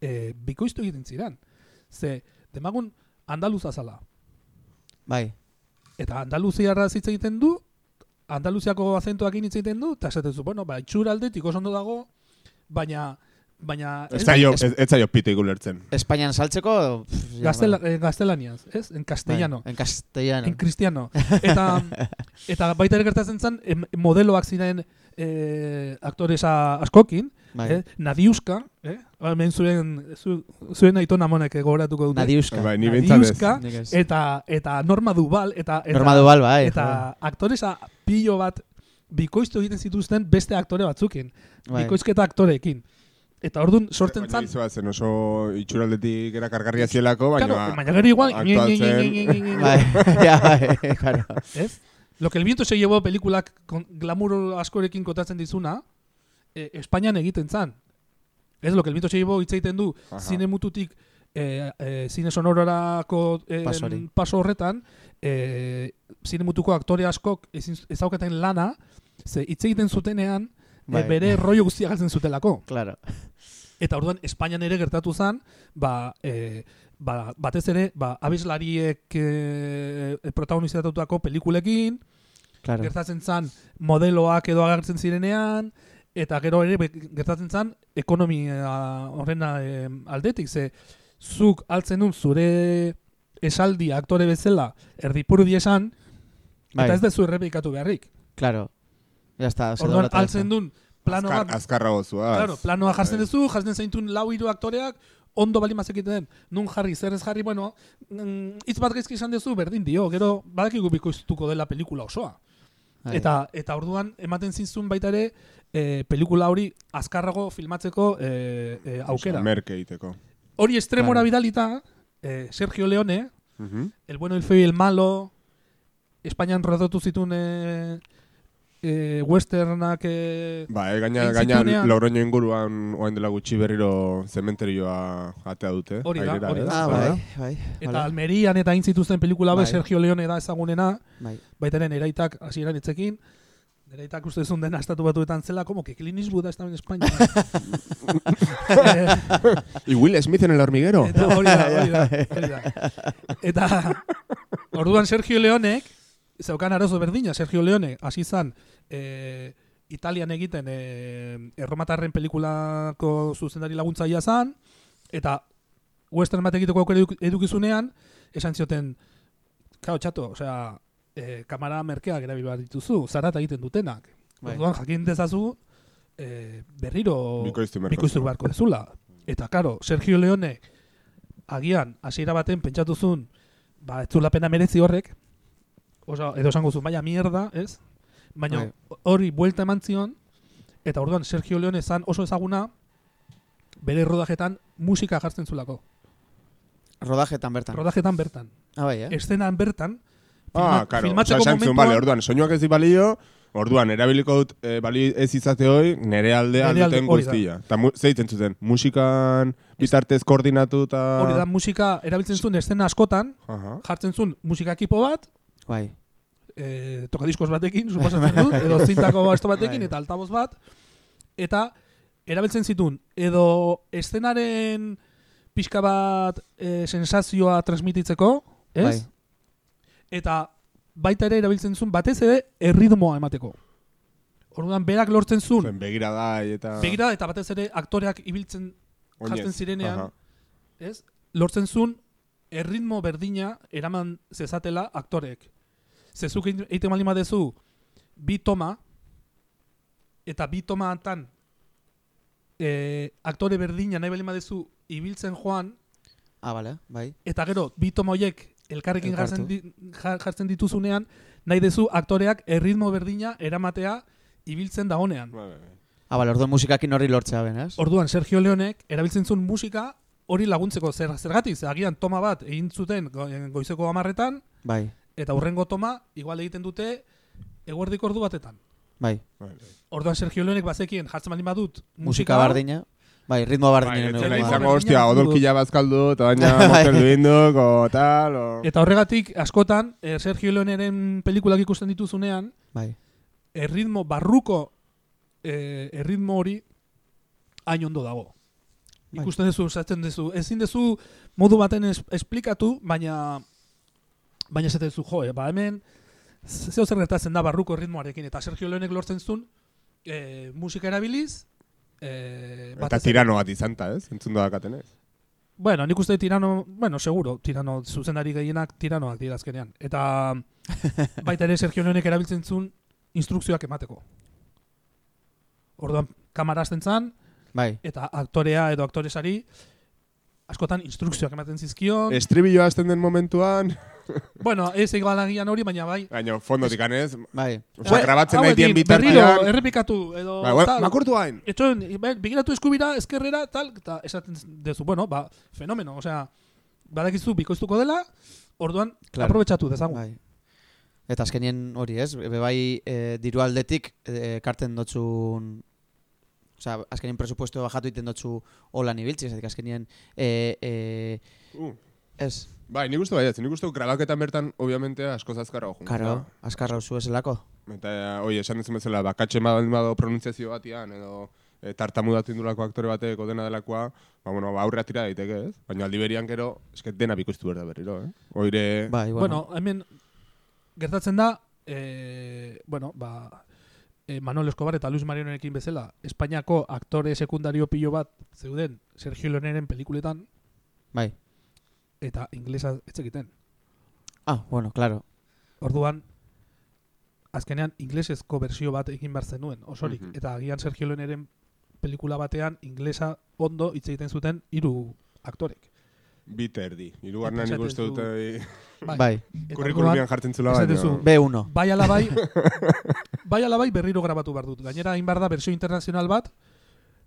e, bikoiztu egiten ziren. Ze, demagun andaluza zala. Bai. Eta andaluziarra hitz egiten du, andaluziako azentuak hitz egiten du, eta esaten zu, bueno, ba, itxura aldetik oso ondo dago, baina, baina, Ez ez- zaio, es- ez zaio pitik ulertzen. Espainian saltzeko... pff, vale. eh, gaztelaniaz, ez? En castellano. Bai, en castellano. En cristiano. Eta, eta baita ere gertatzen zen, modeloak ziren eh, aktoresa askokin, Bai. eh? Nadiuska, eh? hemen zuen, zu, zuen aitona monek gogoratuko dute. Nadiuska. Bai, ni. Nadiuska, eta, eta Norma Duval, eta, eta, Norma Duval, bai. eta aktoresa pilo bat bikoiztu egiten zituzten beste aktore batzukin. bai. Bikoizketa aktoreekin. Eta orduan sortzen Baina zan, izua zen oso itxuraldetik erakargarria zielako, baina... Claro, baina gero igual, Bai, ja, bai, claro. ¿Ez? Lo que el viento se llevó pelikulak con glamour askorekin kotatzen dizuna, eh, Espainian egiten zan. Ez, lo que el viento se llevó hitz egiten du, Aha. zine mututik, eh, eh, zine sonororako eh, Paso horretan, eh, zine mutuko aktore askok ez daukaten lana, ze hitz egiten zutenean, Bai. eh, bere rollo guztia galtzen zutelako. Claro. Eta orduan Espainian ere gertatu zen, ba, e, ba, batez ere, ba, abeslariek e, protagonizatutako pelikulekin, Claro. gertatzen zen modeloak edo agertzen zirenean, eta gero ere gertatzen zen ekonomia horren eh, aldetik, ze zuk altzen duen zure esaldi aktore bezala erdipurdi esan, Bai. eta ez dezu errepikatu beharrik. Claro. Ya está. se Orduan altzen duen plano Azkar, bat azkarra gozuaz. Claro, planoa jartzen Bai. duzu, jartzen zaintun lau hiru aktoreak, ondo bali mazekiten, nun jarri, zer ez jarri, bueno, mm, hitz bat gaizki esan duzu, berdin dio, gero badakigu bikoiztuko dela pelikula osoa. Bai. Eta eta orduan ematen zintzun baita ere, e, pelikula hori azkarrago filmatzeko e, e, aukera. Merke egiteko. Hori estremora Claro. bidalita, e, Sergio Leone, Mhm. El bueno, el feo y el malo, Espainian rodatu zituen e, e, westernak e, Ba, e, gaina, gaina Logroño inguruan oain dela gutxi berriro zementerioa atea dute. Hori da, hori da. Ah, Bada? bai, bai. eta vale. Almerian eta zituzten pelikula Bai. Sergio Leone da ezagunena, Bai. baita ere neraitak hasieran itzekin, neraitak uste zuen dena estatu batuetan zela, como que Clint Eastwood está en España. Eh, Y Will Smith en el hormiguero. eta hori da, hori da, hori da. Eta orduan Sergio Leonek, zeukan arazo berdina, Sergio Leone, hasi zan, eh, Italian egiten eh, erromatarren pelikulako zuzendari laguntzaia zan, eta western bat egiteko aukera eduk- edukizunean, esan zioten, kao, txato, osea, eh, kamara merkeak erabil behar dituzu, zarata egiten dutenak. Bai. Orduan, jakin dezazu, eh, berriro Bikoiztu beharko dezula. Eta, karo, Sergio Leone, agian, hasiera baten pentsatu zuen, ba, ez zula pena merezi horrek, Osa, edo esango zuen, baina mierda, ez? Baina Bai. hori buelta eman zion, eta orduan Sergio Leone zan oso ezaguna, bere rodajetan musika jartzen zulako. Rodajetan bertan. Rodajetan bertan. Ah, bai, eh? Eszenan bertan, Ah, filma-. Osa, filmatzeko esan zuen, momentuan, bale, orduan, soinuak ez di balio, orduan, erabiliko dut, eh, bali ez izate hoi, nere aldea Nere alde, duten guztia. Eta mu- ze egiten zuten, musikan bitartez koordinatu eta... hori da musika erabiltzen zuen eszena askotan, Aha. jartzen zuen musika ekipo bat, Bai. e, tokadiskos batekin, suposatzen dut, edo zintako esto batekin, Bai. eta altaboz bat, eta erabiltzen zituen, edo eszenaren pixka bat e, sensazioa transmititzeko, ez? Bai. Eta baita ere erabiltzen zuen, batez ere, erritmoa emateko. Orduan, berak lortzen zuen, Zuen begira da eta... begira eta batez ere aktoreak ibiltzen Oinez. jartzen zirenean, Aha. ez? Lortzen zuen erritmo berdina eraman zezatela aktorek. Zezuk egiten baldin badezu bi toma eta bi tomatan e, aktore berdina nahi baldin badezu ibiltzen joan Ah, bale, bai. eta gero bi toma horiek elkarrekin jartzen, di, ja- jartzen dituzunean nahi dezu aktoreak erritmo berdina eramatea ibiltzen dagonean. Bai, bai, bai. Ah, bale, orduan musikakin horri lortzea ben, ez? Orduan Sergio Leonek erabiltzen zuen musika hori laguntzeko zer zergatik, ze agian toma bat egin zuten go- goizeko hamarretan Bai, eta hurrengo toma igual egiten dute eguerdiko ordu batetan. bai. Bai. Orduan Sergio Leonek bazekien jartzen baldin badut Musika bardina. Bai, ritmo Bai, bardina. ez zela Bai, izango, ostia, Bai. odolkila bazkaldu, eta baina Bai. motel duinduk, o tal, o... Eta horregatik askotan eh, Sergio Leoneren pelikulak ikusten dituzunean Bai, erritmo barruko eh, erritmo hori hain ondo dago. Bai. Ikusten duzu, zaten duzu, ezin duzu modu baten es, esplikatu, baina baina esaten duzu, jo, eh, ba hemen zeo zer gertatzen da barruko erritmoarekin, eta Sergio Leonek lortzen zuen eh, musika erabiliz, eh, Eta batez ere- tirano bat izan ta, ez? Entzun dakaten ez? Bueno, nik uste tirano, bueno, seguro, tirano zuzendari gehienak tiranoak dira azkenean. Eta baita ere Sergio Leonek erabiltzen zuen instrukzioak emateko. Orduan, kamara hasten zan, bai. eta aktorea edo aktoresari askotan instrukzioak ematen zizkion. Estribillo hasten den momentuan, bueno, ez egal agian hori, baina bai. baina fondotik anez, Bai. Osa, grabatzen nahi dien Hauekin Berriro, bitartean... errepikatu, edo Bai, bueno, tal. makurtu hain! Etxoen, be- begiratu eskubira, eskerrera, tal, eta esaten dezu, bueno, ba, fenomeno, osea, badakizu bikoiztuko dela, orduan, Claro. aprobetxatu dezagun. Bai. Eta azkenien hori ez, be bai e, diru aldetik e, karten dotzun Osea, azkenien presupuesto bajatu iten dotzu holan ibiltzi, ez azkenien e, e, Uh, ez, bai, nik uste baiatzen, nik uste grabaketan bertan, obviamente, asko zazkarra jun. karo, azkarra usu ezelako. Eta, oi, esan duzun bezala, bakatxe bado pronunziazio batian, edo e, tartamudatu indulako aktore bateko dena delakoa, ba, bueno, ba, aurrea tira daiteke, ez? Baina aldi berian gero, esket dena bikoiztu behar da berriro, eh? Oire... Bai, bueno. Bueno, hemen gertatzen da, e, bueno, ba, e, Manuel Escobar eta Luis Marianorekin bezala, Espainiako aktore sekundario pilo bat zeuden Sergio Leoneren pelikuletan, Bai. eta inglesa ez egiten. Ah, bueno, claro. Orduan, azkenean inglesezko bersio bat egin behar zenuen, osorik. Mhm. Eta agian Sergio Leoneren pelikula batean inglesa ondo hitz egiten zuten hiru aktorek. Bit erdi. Hirugarren Eta nik uste esaten dute Bai. Bai. Kurrikulumian jartzen zula baina... zu, B1. Bai ala bai, bai ala bai berriro grabatu behar dut. Gainera, hain behar da bersio internazional bat,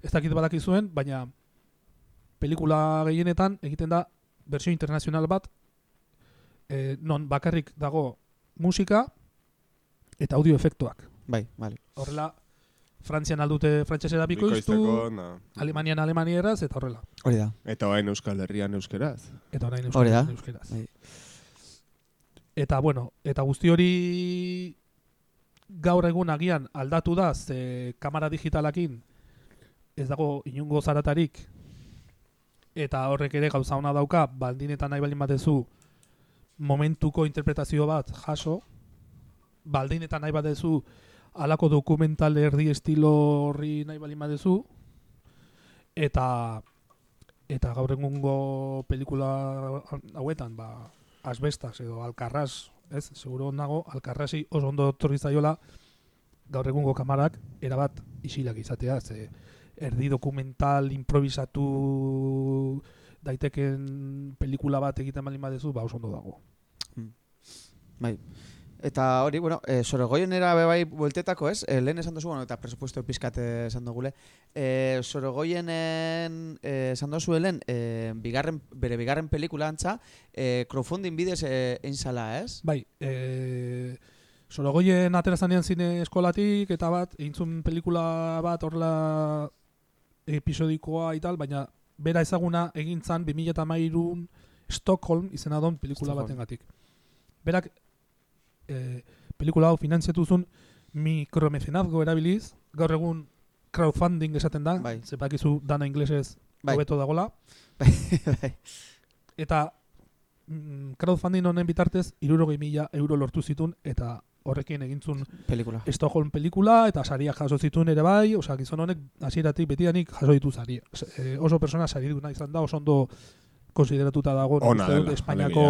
ez dakit badakizuen, baina pelikula gehienetan egiten da bersio internazional bat, eh, non bakarrik dago musika eta audio efektuak. Bai, vale. Horrela, Frantzian aldute frantsesera bikoiztu, na. Alemanian alemanieraz, eta horrela. Hori da. Eta orain Euskal Herrian euskeraz. Eta orain Hori da. euskeraz. euskeraz. Bai. Eta bueno, eta guzti hori gaur egun agian aldatu da ze kamera digitalakin ez dago inungo zaratarik. Eta horrek ere gauza ona dauka baldin eta nahi baldin batezu momentuko interpretazio bat jaso baldin eta nahi batezu alako dokumental erdi estilo horri nahi baldin batezu eta eta gaur egungo pelikula hauetan ba asbestas edo alkarraz, ez? Seguro nago alkarrazi oso ondo etorri zaiola gaur egungo kamarak erabat isilak izatea, ze erdi dokumental improvisatu daiteken pelikula bat egiten baldin badezu, ba oso ondo dago. Bai. Eta hori, bueno, e, Sorogoienera be bai bueltetako, ez? E, lehen esan duzu, bueno, eta presupuesto pizkat esan dugule. E, Sorogoienen e, esan duzu helen, e, bigarren, bere bigarren pelikula antza, e, crowdfunding bidez e, egin zala, ez? Bai, e, Sorogoien aterazanean zine eskolatik eta bat, eintzun pelikula bat horrela episodikoa ital, baina bera ezaguna egin zan 2008 Stockholm izena don pelikula Stockholm. batengatik. Berak e, pelikula hau finantziatu zuen mikromecenazgo erabiliz, gaur egun crowdfunding esaten da, Bai. zepakizu dana inglesez Bai. hobeto dagola, Bai, bai. eta mm, crowdfunding honen bitartez, irurogei mila euro lortu zitun, eta horrekin egintzun Pelikula. Stockholm pelikula eta sariak jaso zituen ere bai, osea gizon honek hasieratik betidanik jaso ditu saria. E, oso persona sariduna izan da, oso ondo konsideratuta dago Ona dela, Espainiako?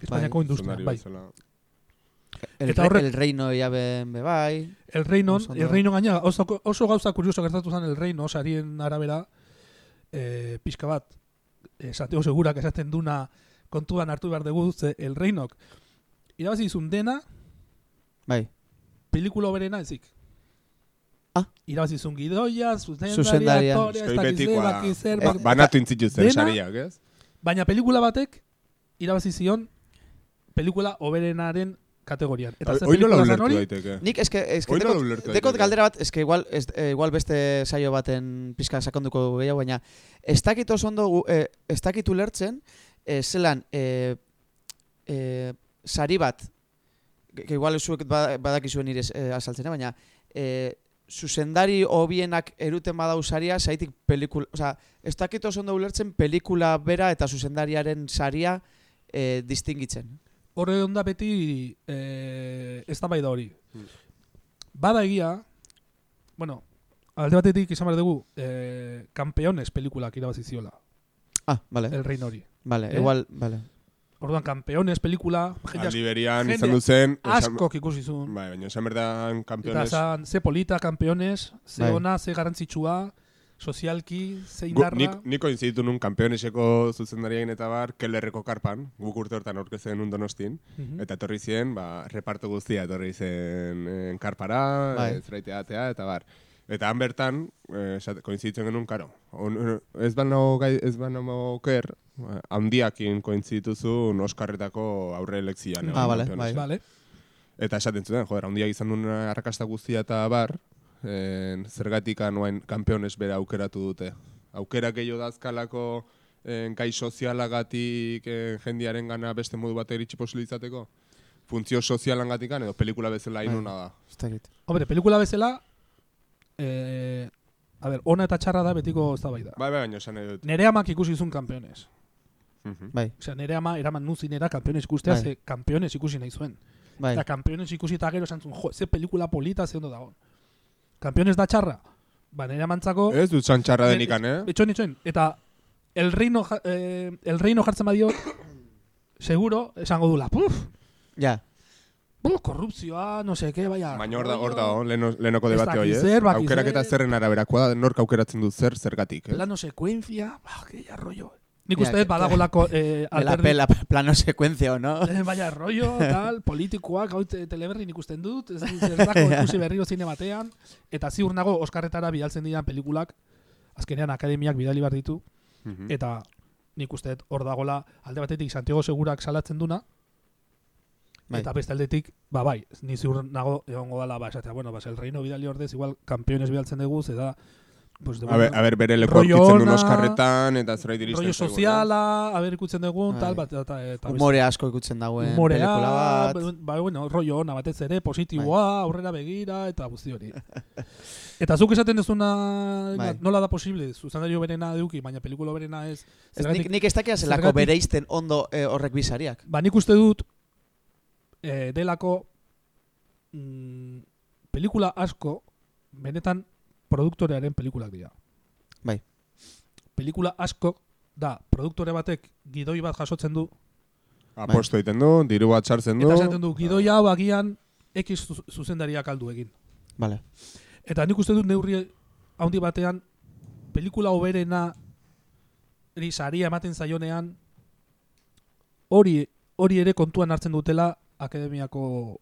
Espainiako Bai, industria, bai. El, Eta re, horrek- el reino ya ben be bai. El Reino, el Reino gaina oso, oso gauza kurioso gertatu zen el Reino, sarien arabera, eh, pixka bat, eh, Santiago Segurak esaten duna kontuan hartu behar dugu, ze el Reinok, irabazi izun dena, Bai. pelikula oberena ezik. Ah. Irabazi izun gidoia, zuzendaria, aktorea, ez zer, ba- banatu intzituzten sariak, ez? baina pelikula batek irabazi zion pelikula oberenaren kategorian. Eta ze pelikula ulertu hori? Nik eske eske dekot, dekot galdera bat, eske igual ez, eh, igual beste saio baten pizka sakonduko gehiago, baina ez dakit oso ondo eh, ez dakit ulertzen eh, zelan eh, eh, sari bat que igual zuek ba- badakizuen nire eh, azaltzen, eh, baina eh, zuzendari hobienak eruten badau saria, zaitik pelikula, osea, ez dakit oso ondo ulertzen pelikula bera eta zuzendariaren saria eh, distingitzen. Horre onda beti eh, ez da bai da hori. Bada egia, bueno, alde batetik izan behar dugu, eh, Campeones pelikulak irabazi ziola, Ah, vale. el reino hori. Vale, Eh? igual, vale. Orduan, Campeones pelikula, jende asko- Aliberian jende izan duzen... esan- askok ikusi zuen. Bai, baina esan berdan Eta kampiones... zan, ze polita, Campeones, ze Bai. ona, ze garantzitsua, sozialki, ze Gu, indarra. nik, niko inzitu nun kampioneseko zuzendariain eta bar, kellerreko karpan, guk urte hortan aurkezen un donostin, Mhm. eta etorri zien, ba, reparto guztia etorri zen en, karpara, Bai. bai. zraiteatea, eta bar. Eta han bertan, eh, koinziditzen genuen, karo. On, ez bano gai, ez bano oker, eh, handiakin koinzidituzun Oskarretako aurre elekzioan. Ah, vale, bai. Vale. Eta esaten zuten, joder, handiak izan duen arrakasta guztia eta bar, en, zergatik anuain kampeones bera aukeratu dute. Aukera gehiago dazkalako en, gai sozialagatik en, jendiaren gana beste modu bat eritxi posibilizateko? Funtzio sozialangatik edo pelikula bezala Bai. inuna da. Ez dakit. Hombre, pelikula bezala, eh, a ver, ona eta txarra da betiko ez da bai da. Bai, bai, baina esan nahi dut. Nere amak ikusi zuen Campeones. Mhm. Bai, Osea, nere ama eraman nuzinera Campeones ikustea, Bai. ze Campeones ikusi nahi zuen. bai. Eta Campeones ikusi eta gero esan zuen, jo, ze pelikula polita ze ondo dago. Campeones da txarra? Ba, nere amantzako... Ez dut zan txarra denikan, eh? Itxoin, itxoin. Eta el reino, ja- eh, el reino jartzen badiot, seguro, esango dula, puf, Ja, puf, korrupzioa, no sé qué, baina... Baina hor da, hor da, lehenoko Ez debate zer, baki Aukerak eta zer. zerren araberakoa da, nork aukeratzen du zer zergatik, ez? Plano secuencia, bah, que ya rollo. Nik uste dut badagolako eh, alderdi- pela plano secuencia, ¿o no? Baina rollo, tal, politikoak, hau te- teleberrin ikusten dut, ez, ez dako ikusi berriro zine batean, eta ziur nago Oskarretara bidaltzen diran pelikulak, azkenean akademiak bidali behar ditu, eta nik uste dut hor dagola alde batetik Santiago Segurak salatzen duna, Bai. eta beste aldetik, ba bai, ni ziur nago egongo dala, ba, esatea, bueno, ba, el reino bidali ordez, igual, kampeones bidaltzen dugu, ze da, pues, de, A ber, a ber, bere leku rollo aurkitzen duen ona, oskarretan, eta zerbait iristen rollo soziala, aber ikutzen dugun, Bai. tal, bat, eta, eta, Humore asko ikutzen dauen Humorea, pelikula bat. ba, ba, bueno, rollo ona batez ere, positiboa, aurrera begira, eta guzti hori. eta zuk esaten dezuna, Bai. nola da posible, zuzendario berena eduki, baina pelikulo berena ez. Ez, nik, nik ez dakia zelako bereizten ondo eh, horrek bizariak. Ba, nik uste dut, eh, delako, mm, pelikula asko, benetan produktorearen pelikulak dira. Bai. Pelikula asko da, produktore batek gidoi bat jasotzen du, Aposto egiten du, diru bat sartzen du. eta esaten du, gidoi hau agian X zu- zuzendariak aldu egin. Vale. Eta nik uste dut neurri handi batean pelikula oberena eri saria ematen zaionean hori hori ere kontuan hartzen dutela akademiako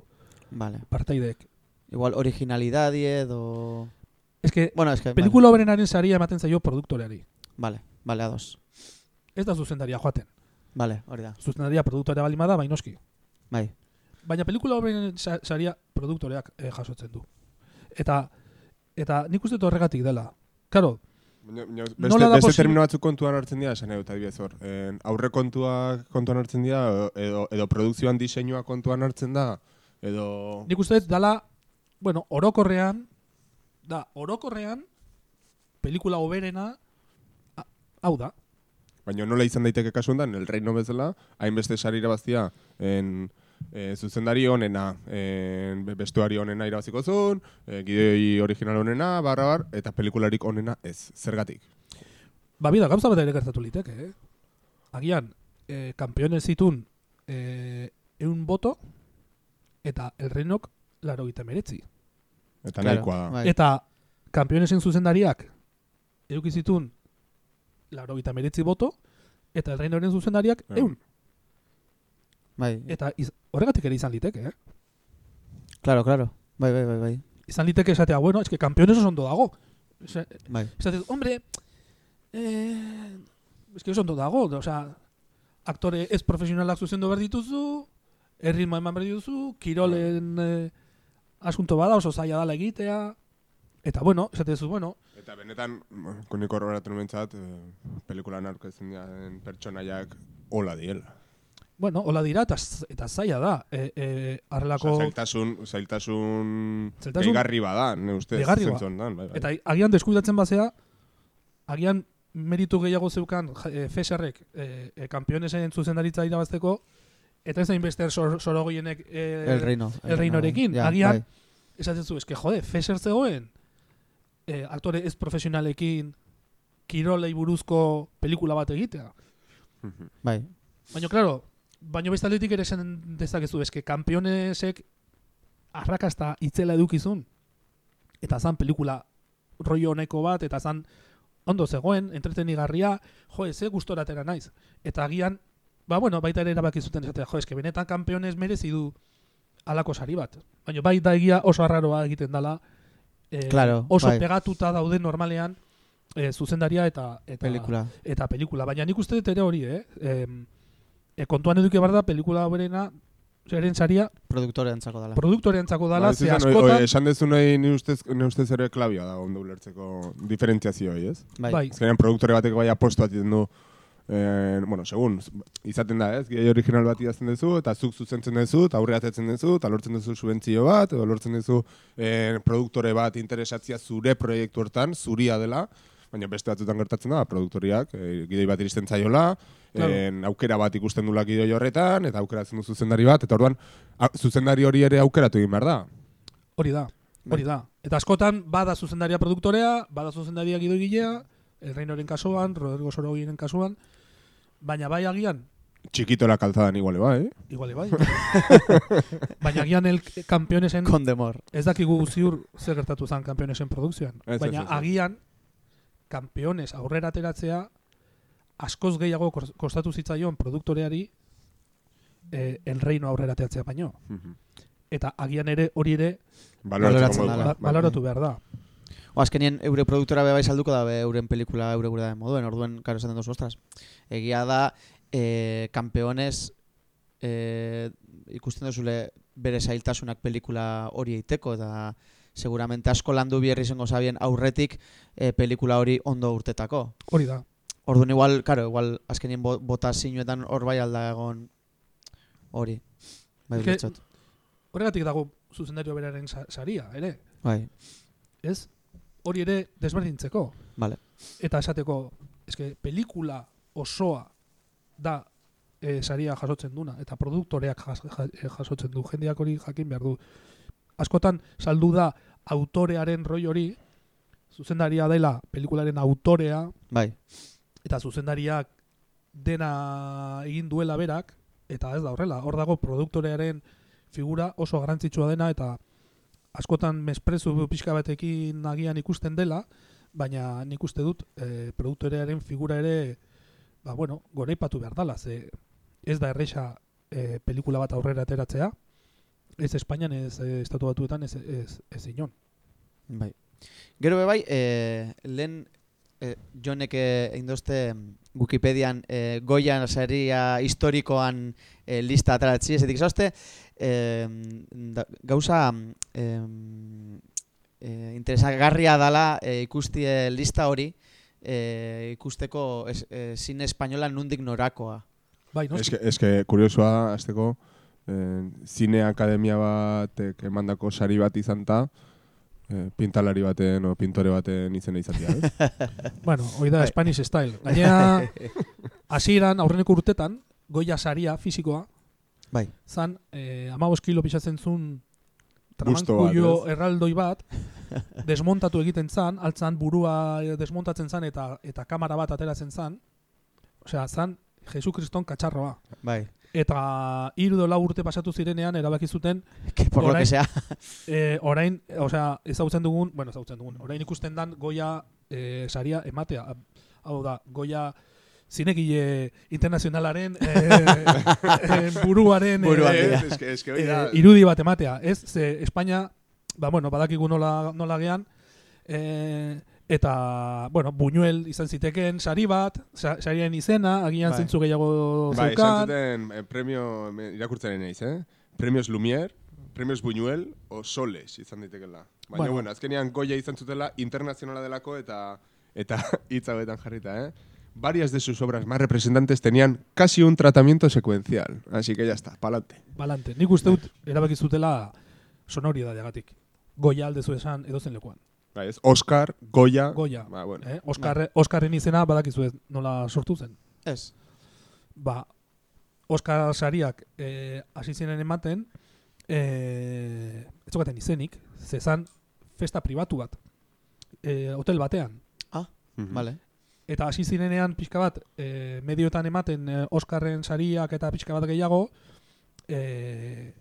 Vale. partaideek. Igual originalidadi edo... Ez que Bueno, es que... pelikula oberenaren saria ematen zaio produktoreari. Vale, vale, ados. Ez da zuzendaria joaten. Vale, hori da. Zuzendaria produktorea balima da, bainoski. Bai. Baina pelikula oberenen sa- saria produktoreak eh, jasotzen du. Eta eta nik uste horregatik dela. Claro, Baina- Nola Beste, da beste termino batzuk kontuan hartzen dira, esan edut adibidez hor. En, aurre kontuak kontuan hartzen dira, edo, edo, edo produkzioan diseinua kontuan hartzen da, edo... Nik uste dut dala, bueno, orokorrean, da, orokorrean, pelikula oberena, a- hau da. Baina nola izan daiteke kasu honetan, el reino bezala, hainbeste sari irabaztia, en, e, zuzendari onena, e, bestuari onena irabaziko zuen, e, gideoi original onena, barra bar, eta pelikularik onena ez. Zergatik? Ba, bida, gauza bat ere gertatu liteke, eh? Agian, eh, kampeones zitun eh, eun boto, eta el reinok laro gita meretzi. Eta Claro, nahikoa da. bai. Eta kampeonesen zuzendariak eduki zitun laro gita meretzi boto, eta el reinoren zuzendariak Ja. eun. Bai, Eta iz, horregatik ere izan liteke, eh? claro, claro. Bai, bai, bai, bai. Izan liteke esatea, bueno, es que kampeones oso ondo dago. Ese- Bai. Esatea, hombre, eh, es que oso ondo dago, o sea, aktore ez profesionalak zuzendu behar dituzu, erritmo eman behar dituzu, kirolen eh, asunto bada, oso zaila dala egitea, eta bueno, esate duzu, bueno, Eta benetan, koniko horretu numentzat, e, pelikulan aurkezten diren pertsonaiak hola diela. bueno, hola dira, eta, eta zaila da, e, e, arrelako, Osa, zailtasun, zailtasun, Zailtasun- gehigarri bada, ne ustez. Ba. honetan, bai, bai. eta agian deskuidatzen bazea, agian meritu gehiago zeukan e, Feserrek e, e, kampeonesen zuzendaritza irabazteko, eta ez da inbester sor, sorogoienek e, El reino. el reinorekin, Ja, agian, bai. esaten zu, eske jode, Feser zegoen, eh, aktore ez profesionalekin, kirolei buruzko pelikula bat egitea. Mhm. Bai. Baina, claro, baino beste aldetik ere esan dezakezu, eske kampeonesek arrakasta itzela edukizun, eta zan pelikula rollo honeko bat, eta zan ondo zegoen, entretenigarria, jo, ze gustoratera naiz. Eta agian, ba, bueno, baita ere erabaki zuten esatea, jo, eske benetan kampeones merezi du alako sari bat. Baina bai da egia oso arraroa egiten dela, eh, Claro, oso bai. pegatuta dauden normalean eh, zuzendaria eta, eta Pelikula. eta pelikula. Baina nik uste dut ere hori, eh? Em, e, kontuan eduki behar da pelikula berena, zeren saria, Produktoreantzako dela. produktoreantzako dala, Ba, ze askotan, esan dezu nahi ni ustez, ni ustez ere klabia da ondo ulertzeko diferentziazio hori, ez? Bai. bai, Azkenean produktore batek bai apostu bat egiten du eh, bueno, segun, izaten da, ez? Gehi original bat idazten duzu, eta zuk zuzentzen duzu, eta aurre atetzen duzu, eta lortzen duzu subentzio bat, edo lortzen duzu eh, produktore bat interesatzia zure proiektu hortan, zuria dela, baina beste batzutan gertatzen da, produktoriak, eh, gidoi bat iristen zaiola, Claro. en, aukera bat ikusten dula gidoi horretan, eta aukeratzen du zuzendari bat, eta orduan, a- zuzendari hori ere aukeratu egin behar da. hori da, hori da. Eta askotan, bada zuzendaria produktorea, bada zuzendaria gidoigilea, El Reinoren kasuan, Rodrigo Sorogiren kasuan, baina bai agian, Txikito la calzadan iguale, ba, eh? igual bai, baina agian el kampeonesen Kondemor. ez dakigu ziur zer gertatu zen kampeonesen produkzioan. Ez, Baina ez, ez. agian kampeones aurrera ateratzea askoz gehiago kos- kostatu zitzaion produktoreari eh, el reino aurrera ateratzea baino. Mhm. Eta agian ere hori ere Baloratzen Baloratzeko dela. modua. ba- baloratu behar da. O azkenien eure produktora be bai salduko da be euren pelikula eure gure da moduen, orduen karo esaten duzu, ostras. Egia da, eh, kampeones eh, ikusten duzule bere zailtasunak pelikula hori eiteko, eta seguramente asko landu bierri izango zabien aurretik eh, pelikula hori ondo urtetako. Hori da. Orduan igual, karo, igual azkenien bo, bota zinuetan hor bai alda egon hori. Bai. Horregatik dago zuzendario beraren sa- saria, ere. Bai, Ez? Hori ere desberdintzeko. vale. Eta esateko, eske pelikula osoa da e, saria jasotzen duna, eta produktoreak jas, ja- eh, jasotzen du, jendeak hori jakin behar du. Askotan saldu da autorearen roi hori, zuzendaria dela pelikularen autorea, Bai, eta zuzendariak dena egin duela berak, eta ez da horrela, hor dago produktorearen figura oso garrantzitsua dena, eta askotan mesprezu pixka batekin agian ikusten dela, baina nik uste dut e, produktorearen figura ere, ba bueno, goraipatu behar dala, ze ez da erresa e, pelikula bat aurrera ateratzea, ez Espainian, ez e, estatu batuetan, ez, ez, ez inon. Bai. Gero be bai, e, lehen e, jonek e, eindozte Wikipedian e, goian saria historikoan e, lista ataratzi, ez edik da, gauza e, e, interesagarria dala e, ikustie lista hori, e, ikusteko es, e, zine espainola nundik norakoa. Bai, noski? Eske, eske kuriosua, azteko, eh, zine akademia batek emandako sari bat izan ta, eh, pintalari baten o pintore baten izena izatea, ez? Bueno, hoi da Bai. Spanish style. Gainera, hasieran aurreneko urtetan, goia saria fisikoa, Bai. zan, eh, amabos kilo pixatzen zun ez? erraldoi bat, desmontatu egiten zan, altzan burua eh, desmontatzen zan eta eta kamera bat ateratzen zan, osea, zan Jesu Kriston katxarroa. Bai. Eta hiru edo lau urte pasatu zirenean erabaki zuten Que por lo que Orain- sea. eh, orain, osea, ezagutzen dugun, bueno, ezagutzen dugun, orain ikusten dan goia eh, saria ematea. Hau da, goia zinegile internazionalaren eh, eh, buruaren eh, dira. Es que, es que hori da, eh, irudi bat ematea, ez? Ze Espainia, ba, bueno, badakigu nola, nola gean, eh, eta, bueno, Buñuel izan zitekeen sari bat, sa, sarien izena, agian Bai. zintzu gehiago Bai, zeukan. zuten eh, premio, irakurtzaren naiz, eh? Premios Lumière, Premios Buñuel o Soles izan ditekela. Baina, Bueno. bueno, azkenean goia izan zutela internazionala delako eta eta hitz hauetan jarrita, eh? Varias de sus obras más representantes tenían casi un tratamiento secuencial. Así que ya está, pa'lante. Balante. Nik uste dut erabaki zutela sonoridadeagatik. Goia aldezu esan edozen lekuan. Bai, ez? Oscar, Goya... Goya. Ba, bueno. Eh? Oscar, Oscarren izena badakizu ez nola sortu zen. Ez. Ba, Oscar sariak eh, hasi ziren ematen, eh, ez zukaten izenik, zezan festa pribatu bat. Eh, hotel batean. Mhm. Vale. Eta hasi zirenean pixka bat, eh, medioetan ematen eh, Oscarren sariak eta pixka bat gehiago, eh,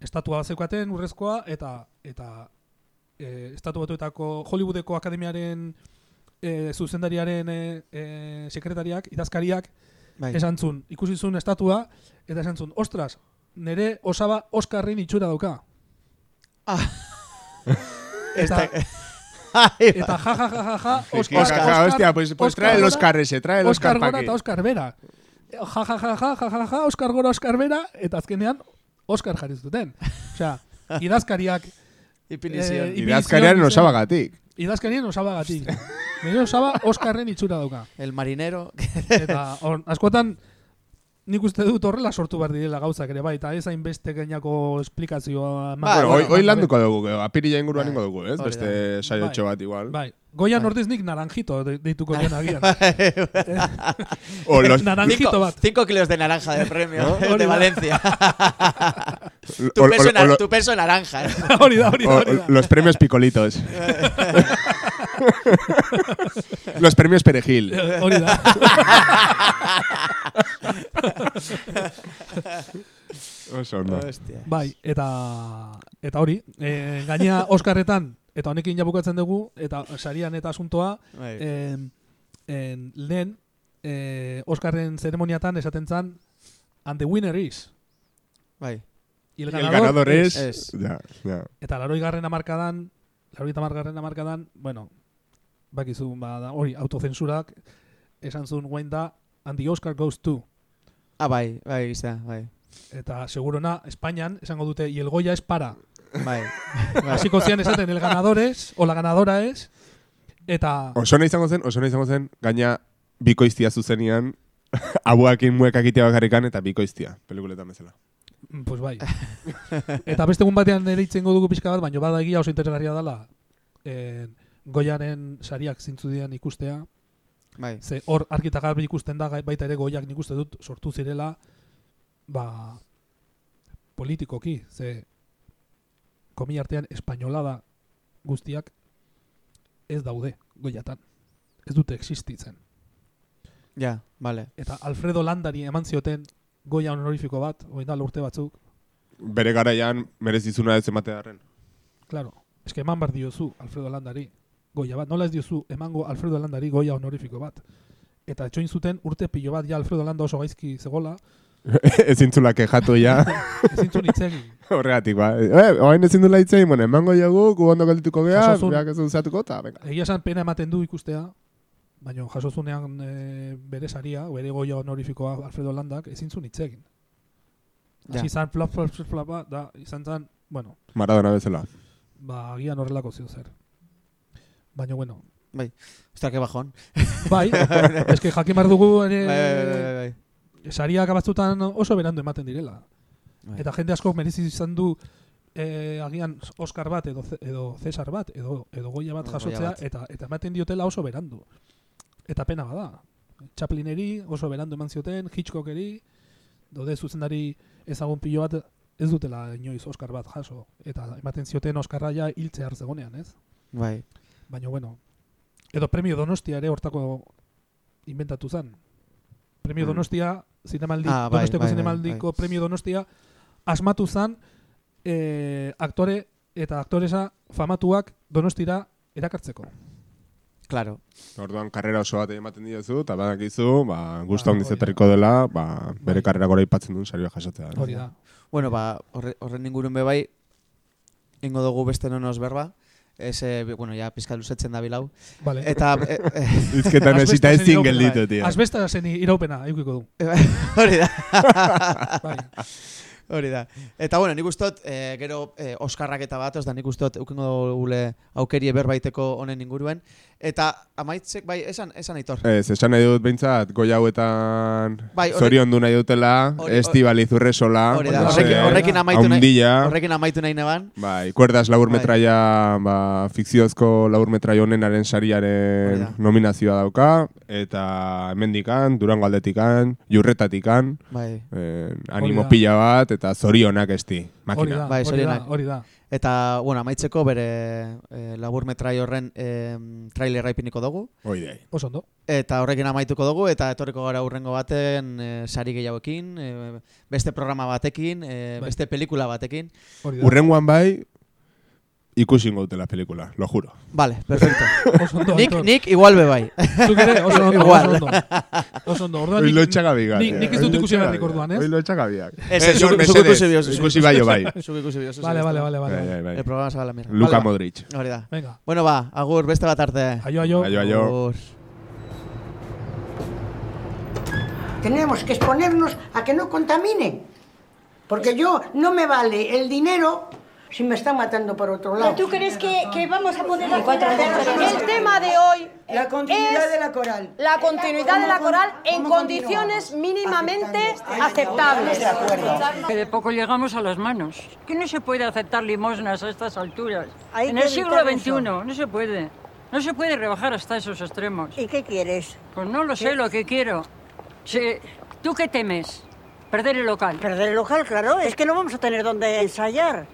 estatua bat zeukaten urrezkoa, eta eta eh, estatu batuetako Hollywoodeko akademiaren eh, zuzendariaren eh, eh, sekretariak, idazkariak, Bai. esan zun, ikusi zuen estatua, eta esan zun, ostras, nere osaba Oscarren itxura dauka. Esta... Eta ja, ja, ja, ja, ja, Oscar, Oscar, Oscar, hostia, pues, pues Oscar trae el Oscar ese, trae el Oscar, Oscar gora eta Oscar bera. Ja, ja, ja, ja, ja, ja, ja, ja, Oscar gora, Oscar bera, eta azkenean Oscar jarri zuten. Osea, idazkariak, Eh, zion. i- Idazkariaren Ibili zion osabagatik. idazkarien osabagatik. Nire osaba Oscarren itxura dauka. El marinero. Eta on, askotan nik uste dut horrela sortu behar direla gauzak ere bai, eta ez hainbeste gainako esplikazioa Bai, Bueno, hoy gabe. landuko dugu, gero, apirila inguruan Bai. ingo dugu, ez? Beste saiotxo Bai. bat igual. Bai, goian Bai. ordez nik naranjito de- deituko nion agian. O los, Naranjito Cinco, bat. cinco kilos de naranja de premio ¿No? de. Valencia. tu, o- o- peso, o- na- lo- tu peso naranja. ¿eh? hori da, o- hori da. los premios picolitos. los premios perejil. Hori da. Oso ondo. Hostia. Bai, eta eta hori, e, gainea Oskarretan eta honekin ja bukatzen dugu eta sarian eta asuntoa, Bai. eh, en, lehen eh, Oskarren zeremoniatan esaten zan and the winner is. Bai. Y el Y el ganador, ganador es... es. Ya, ya. Eta laroi garren amarkadan, laroi garren amarkadan, bueno, bakizu, ba, da, hori, autozensurak esan zuen guain da, and the Oscar goes to. Ah, bai, bai, izan, bai. Eta segurona, Espainian, esango dute, y el Goya es para. Bai. bai. Hasiko zian esaten, el ganador es, o la ganadora es, eta... Oso nahi izango zen, oso nahi izango zen, gaina bikoiztia zuzenian, abuakin muekak itea bakarrikan eta bikoiztia, pelikuletan bezala. Mm, Pues bai. Eta beste egun batean ere itzengo dugu pixka bat, baina bada egia oso interesgarria dela eh, goiaren sariak zintzu dian ikustea. Bai. Ze hor argi eta garbi ikusten da baita ere goiak nik uste dut sortu zirela ba politikoki, ze komi artean espainolada guztiak ez daude goiatan. Ez dute existitzen. Ja, vale. Eta Alfredo Landari eman zioten goia honorifiko bat, oin da urte batzuk, Bere garaian merezizuna ez ematearen. Claro, eske eman bar diozu Alfredo Landari goia bat. Nola ez diozu emango Alfredo Landari goia honorifiko bat. Eta etxoin zuten urte pilo bat ja Alfredo Landa oso gaizki zegola, ezin zula kejatu ja, ezin zuen hitz egin. horregatik ba. Eh, oain ezin dula itzein, bueno, emango jagu, gu ondo geldituko gea, beak ez usatuko, eta venga. Egia esan pena ematen du ikustea, baina jasozunean e, bere saria, bere goia honorifikoa Alfredo Landak, ezin zuen hitz egin. Ja. Hasi izan flap, flap, flap, flap, ba, da, izan zen, bueno, Maradona bezala. ba, agian horrelako zio zer. Baina, bueno, Ostia, que bajón. bai, eske jakin behar dugu ere, Bai, bai, bai, bai. sariak oso berandu ematen direla. Bai. Eta jende asko merezi izan du eh, agian Oscar bat edo, edo Cesar bat edo, edo Goya bat jasotzea bat. eta eta ematen diotela oso berandu. Eta pena bada. Chaplineri oso berandu eman zioten, Hitchcockeri, daude zuzendari ezagun pilo bat ez dutela inoiz Oscar bat jaso. Eta ematen zioten Oscarra ja hiltze zegonean, ez? Bai. Baina, bueno, edo premio Donostia ere hortako inventatu zen. Premio Mm. Donostia, zinemaldi, Ah, bai, Donostiako bai, bai, zinemaldiko bai. premio Donostia, asmatu zen eh, aktore eta aktoresa famatuak Donostira erakartzeko. Claro. Orduan karrera oso bat ematen diozu, eta badakizu, ba, gustu Ba, etorriko dela, ba, bere Bai. karrera gora ipatzen duen sarioa jasotzea. Hori da. Bueno, ba, horre, horren ingurun be bai, ingo dugu beste nonos berba. Ez, eh, bueno, ja, pizka luzetzen da bilau. Vale. Eta, eh, eh, Izketan ezita Asbestasen ezin iraupena, gelditu, bai. tio. Asbestasen iraupena, eukiko du. hori da. Bai. Hori da. Eta bueno, nik ustot, eh, gero eh, Oskarrak eta bat, da nik ustot, eukengo gule aukerie berbaiteko honen inguruen. Eta amaitzek, bai, esan, esan aitor. Ez, esan nahi dut behintzat, goi hauetan Bai, hori- zorion du nahi dutela, Hori- Estibali Zurresola, Hori da, horrekin, horrekin amaitu nahi, horrekin amaitu nahi neban. bai, kuerdas laur Bai. ba, fikziozko laur metraia honenaren sariaren nominazioa dauka, eta hemendikan, durango aldetikan, jurretatikan, Bai. eh, animo pila bat, eta zorionak esti, Hori makina. da, Bai, hori da, hori da. Eta, bueno, amaitzeko bere eh, labur metrai horren eh, trailerra ipiniko dugu. Hoi dai. Oso ondo. Eta horrekin amaituko dugu, eta etorriko gara urrengo baten eh, sari gehiagoekin, eh, beste programa batekin, eh, Bai. beste pelikula batekin. Hori da. Urrengoan bai, ikusi ingo dutela pelikula, lo juro. Vale, perfecto. Oso ondo. nik, Aitor. nik igual be bai. Zuk ere, oso ondo, Igual. oso ondo. Oso ondo. Orduan, Hoi nik- lo etxagabiak. nik- nik ez dut ikusi beharrik orduan, ez? Hoi lo etxagabiak. Ez, Eh, ez, zuk- zuk ikusi biozu, zuk Ikusi bai, bai. Zuk ikusi biozu. Vale, vale, vale, vale. Bai, bai, bai. El programa se va a la mierda. Luka Vale. Modric. Hori da. Venga. Bueno, ba, agur, beste bat arte. Aio, aio. Aio, aio. Agur. Tenemos que exponernos a que no contaminen. Porque yo no me vale el dinero si me están matando por otro lado. ¿Tú crees que, que vamos a poder El tema de hoy La continuidad es de la coral. la continuidad de la ¿Cómo- coral en condiciones continuamos? mínimamente Aceptando. aceptables. De acuerdo. Que de poco llegamos a las manos. Que no se puede aceptar limosnas a estas alturas. Hay en el siglo XXI eso. no se puede. No se puede rebajar hasta esos extremos. ¿Y qué quieres? Pues no lo sé lo que quiero. Si- ¿Tú qué temes? Perder el local. Perder el local, claro. Es que no vamos a tener donde ensayar.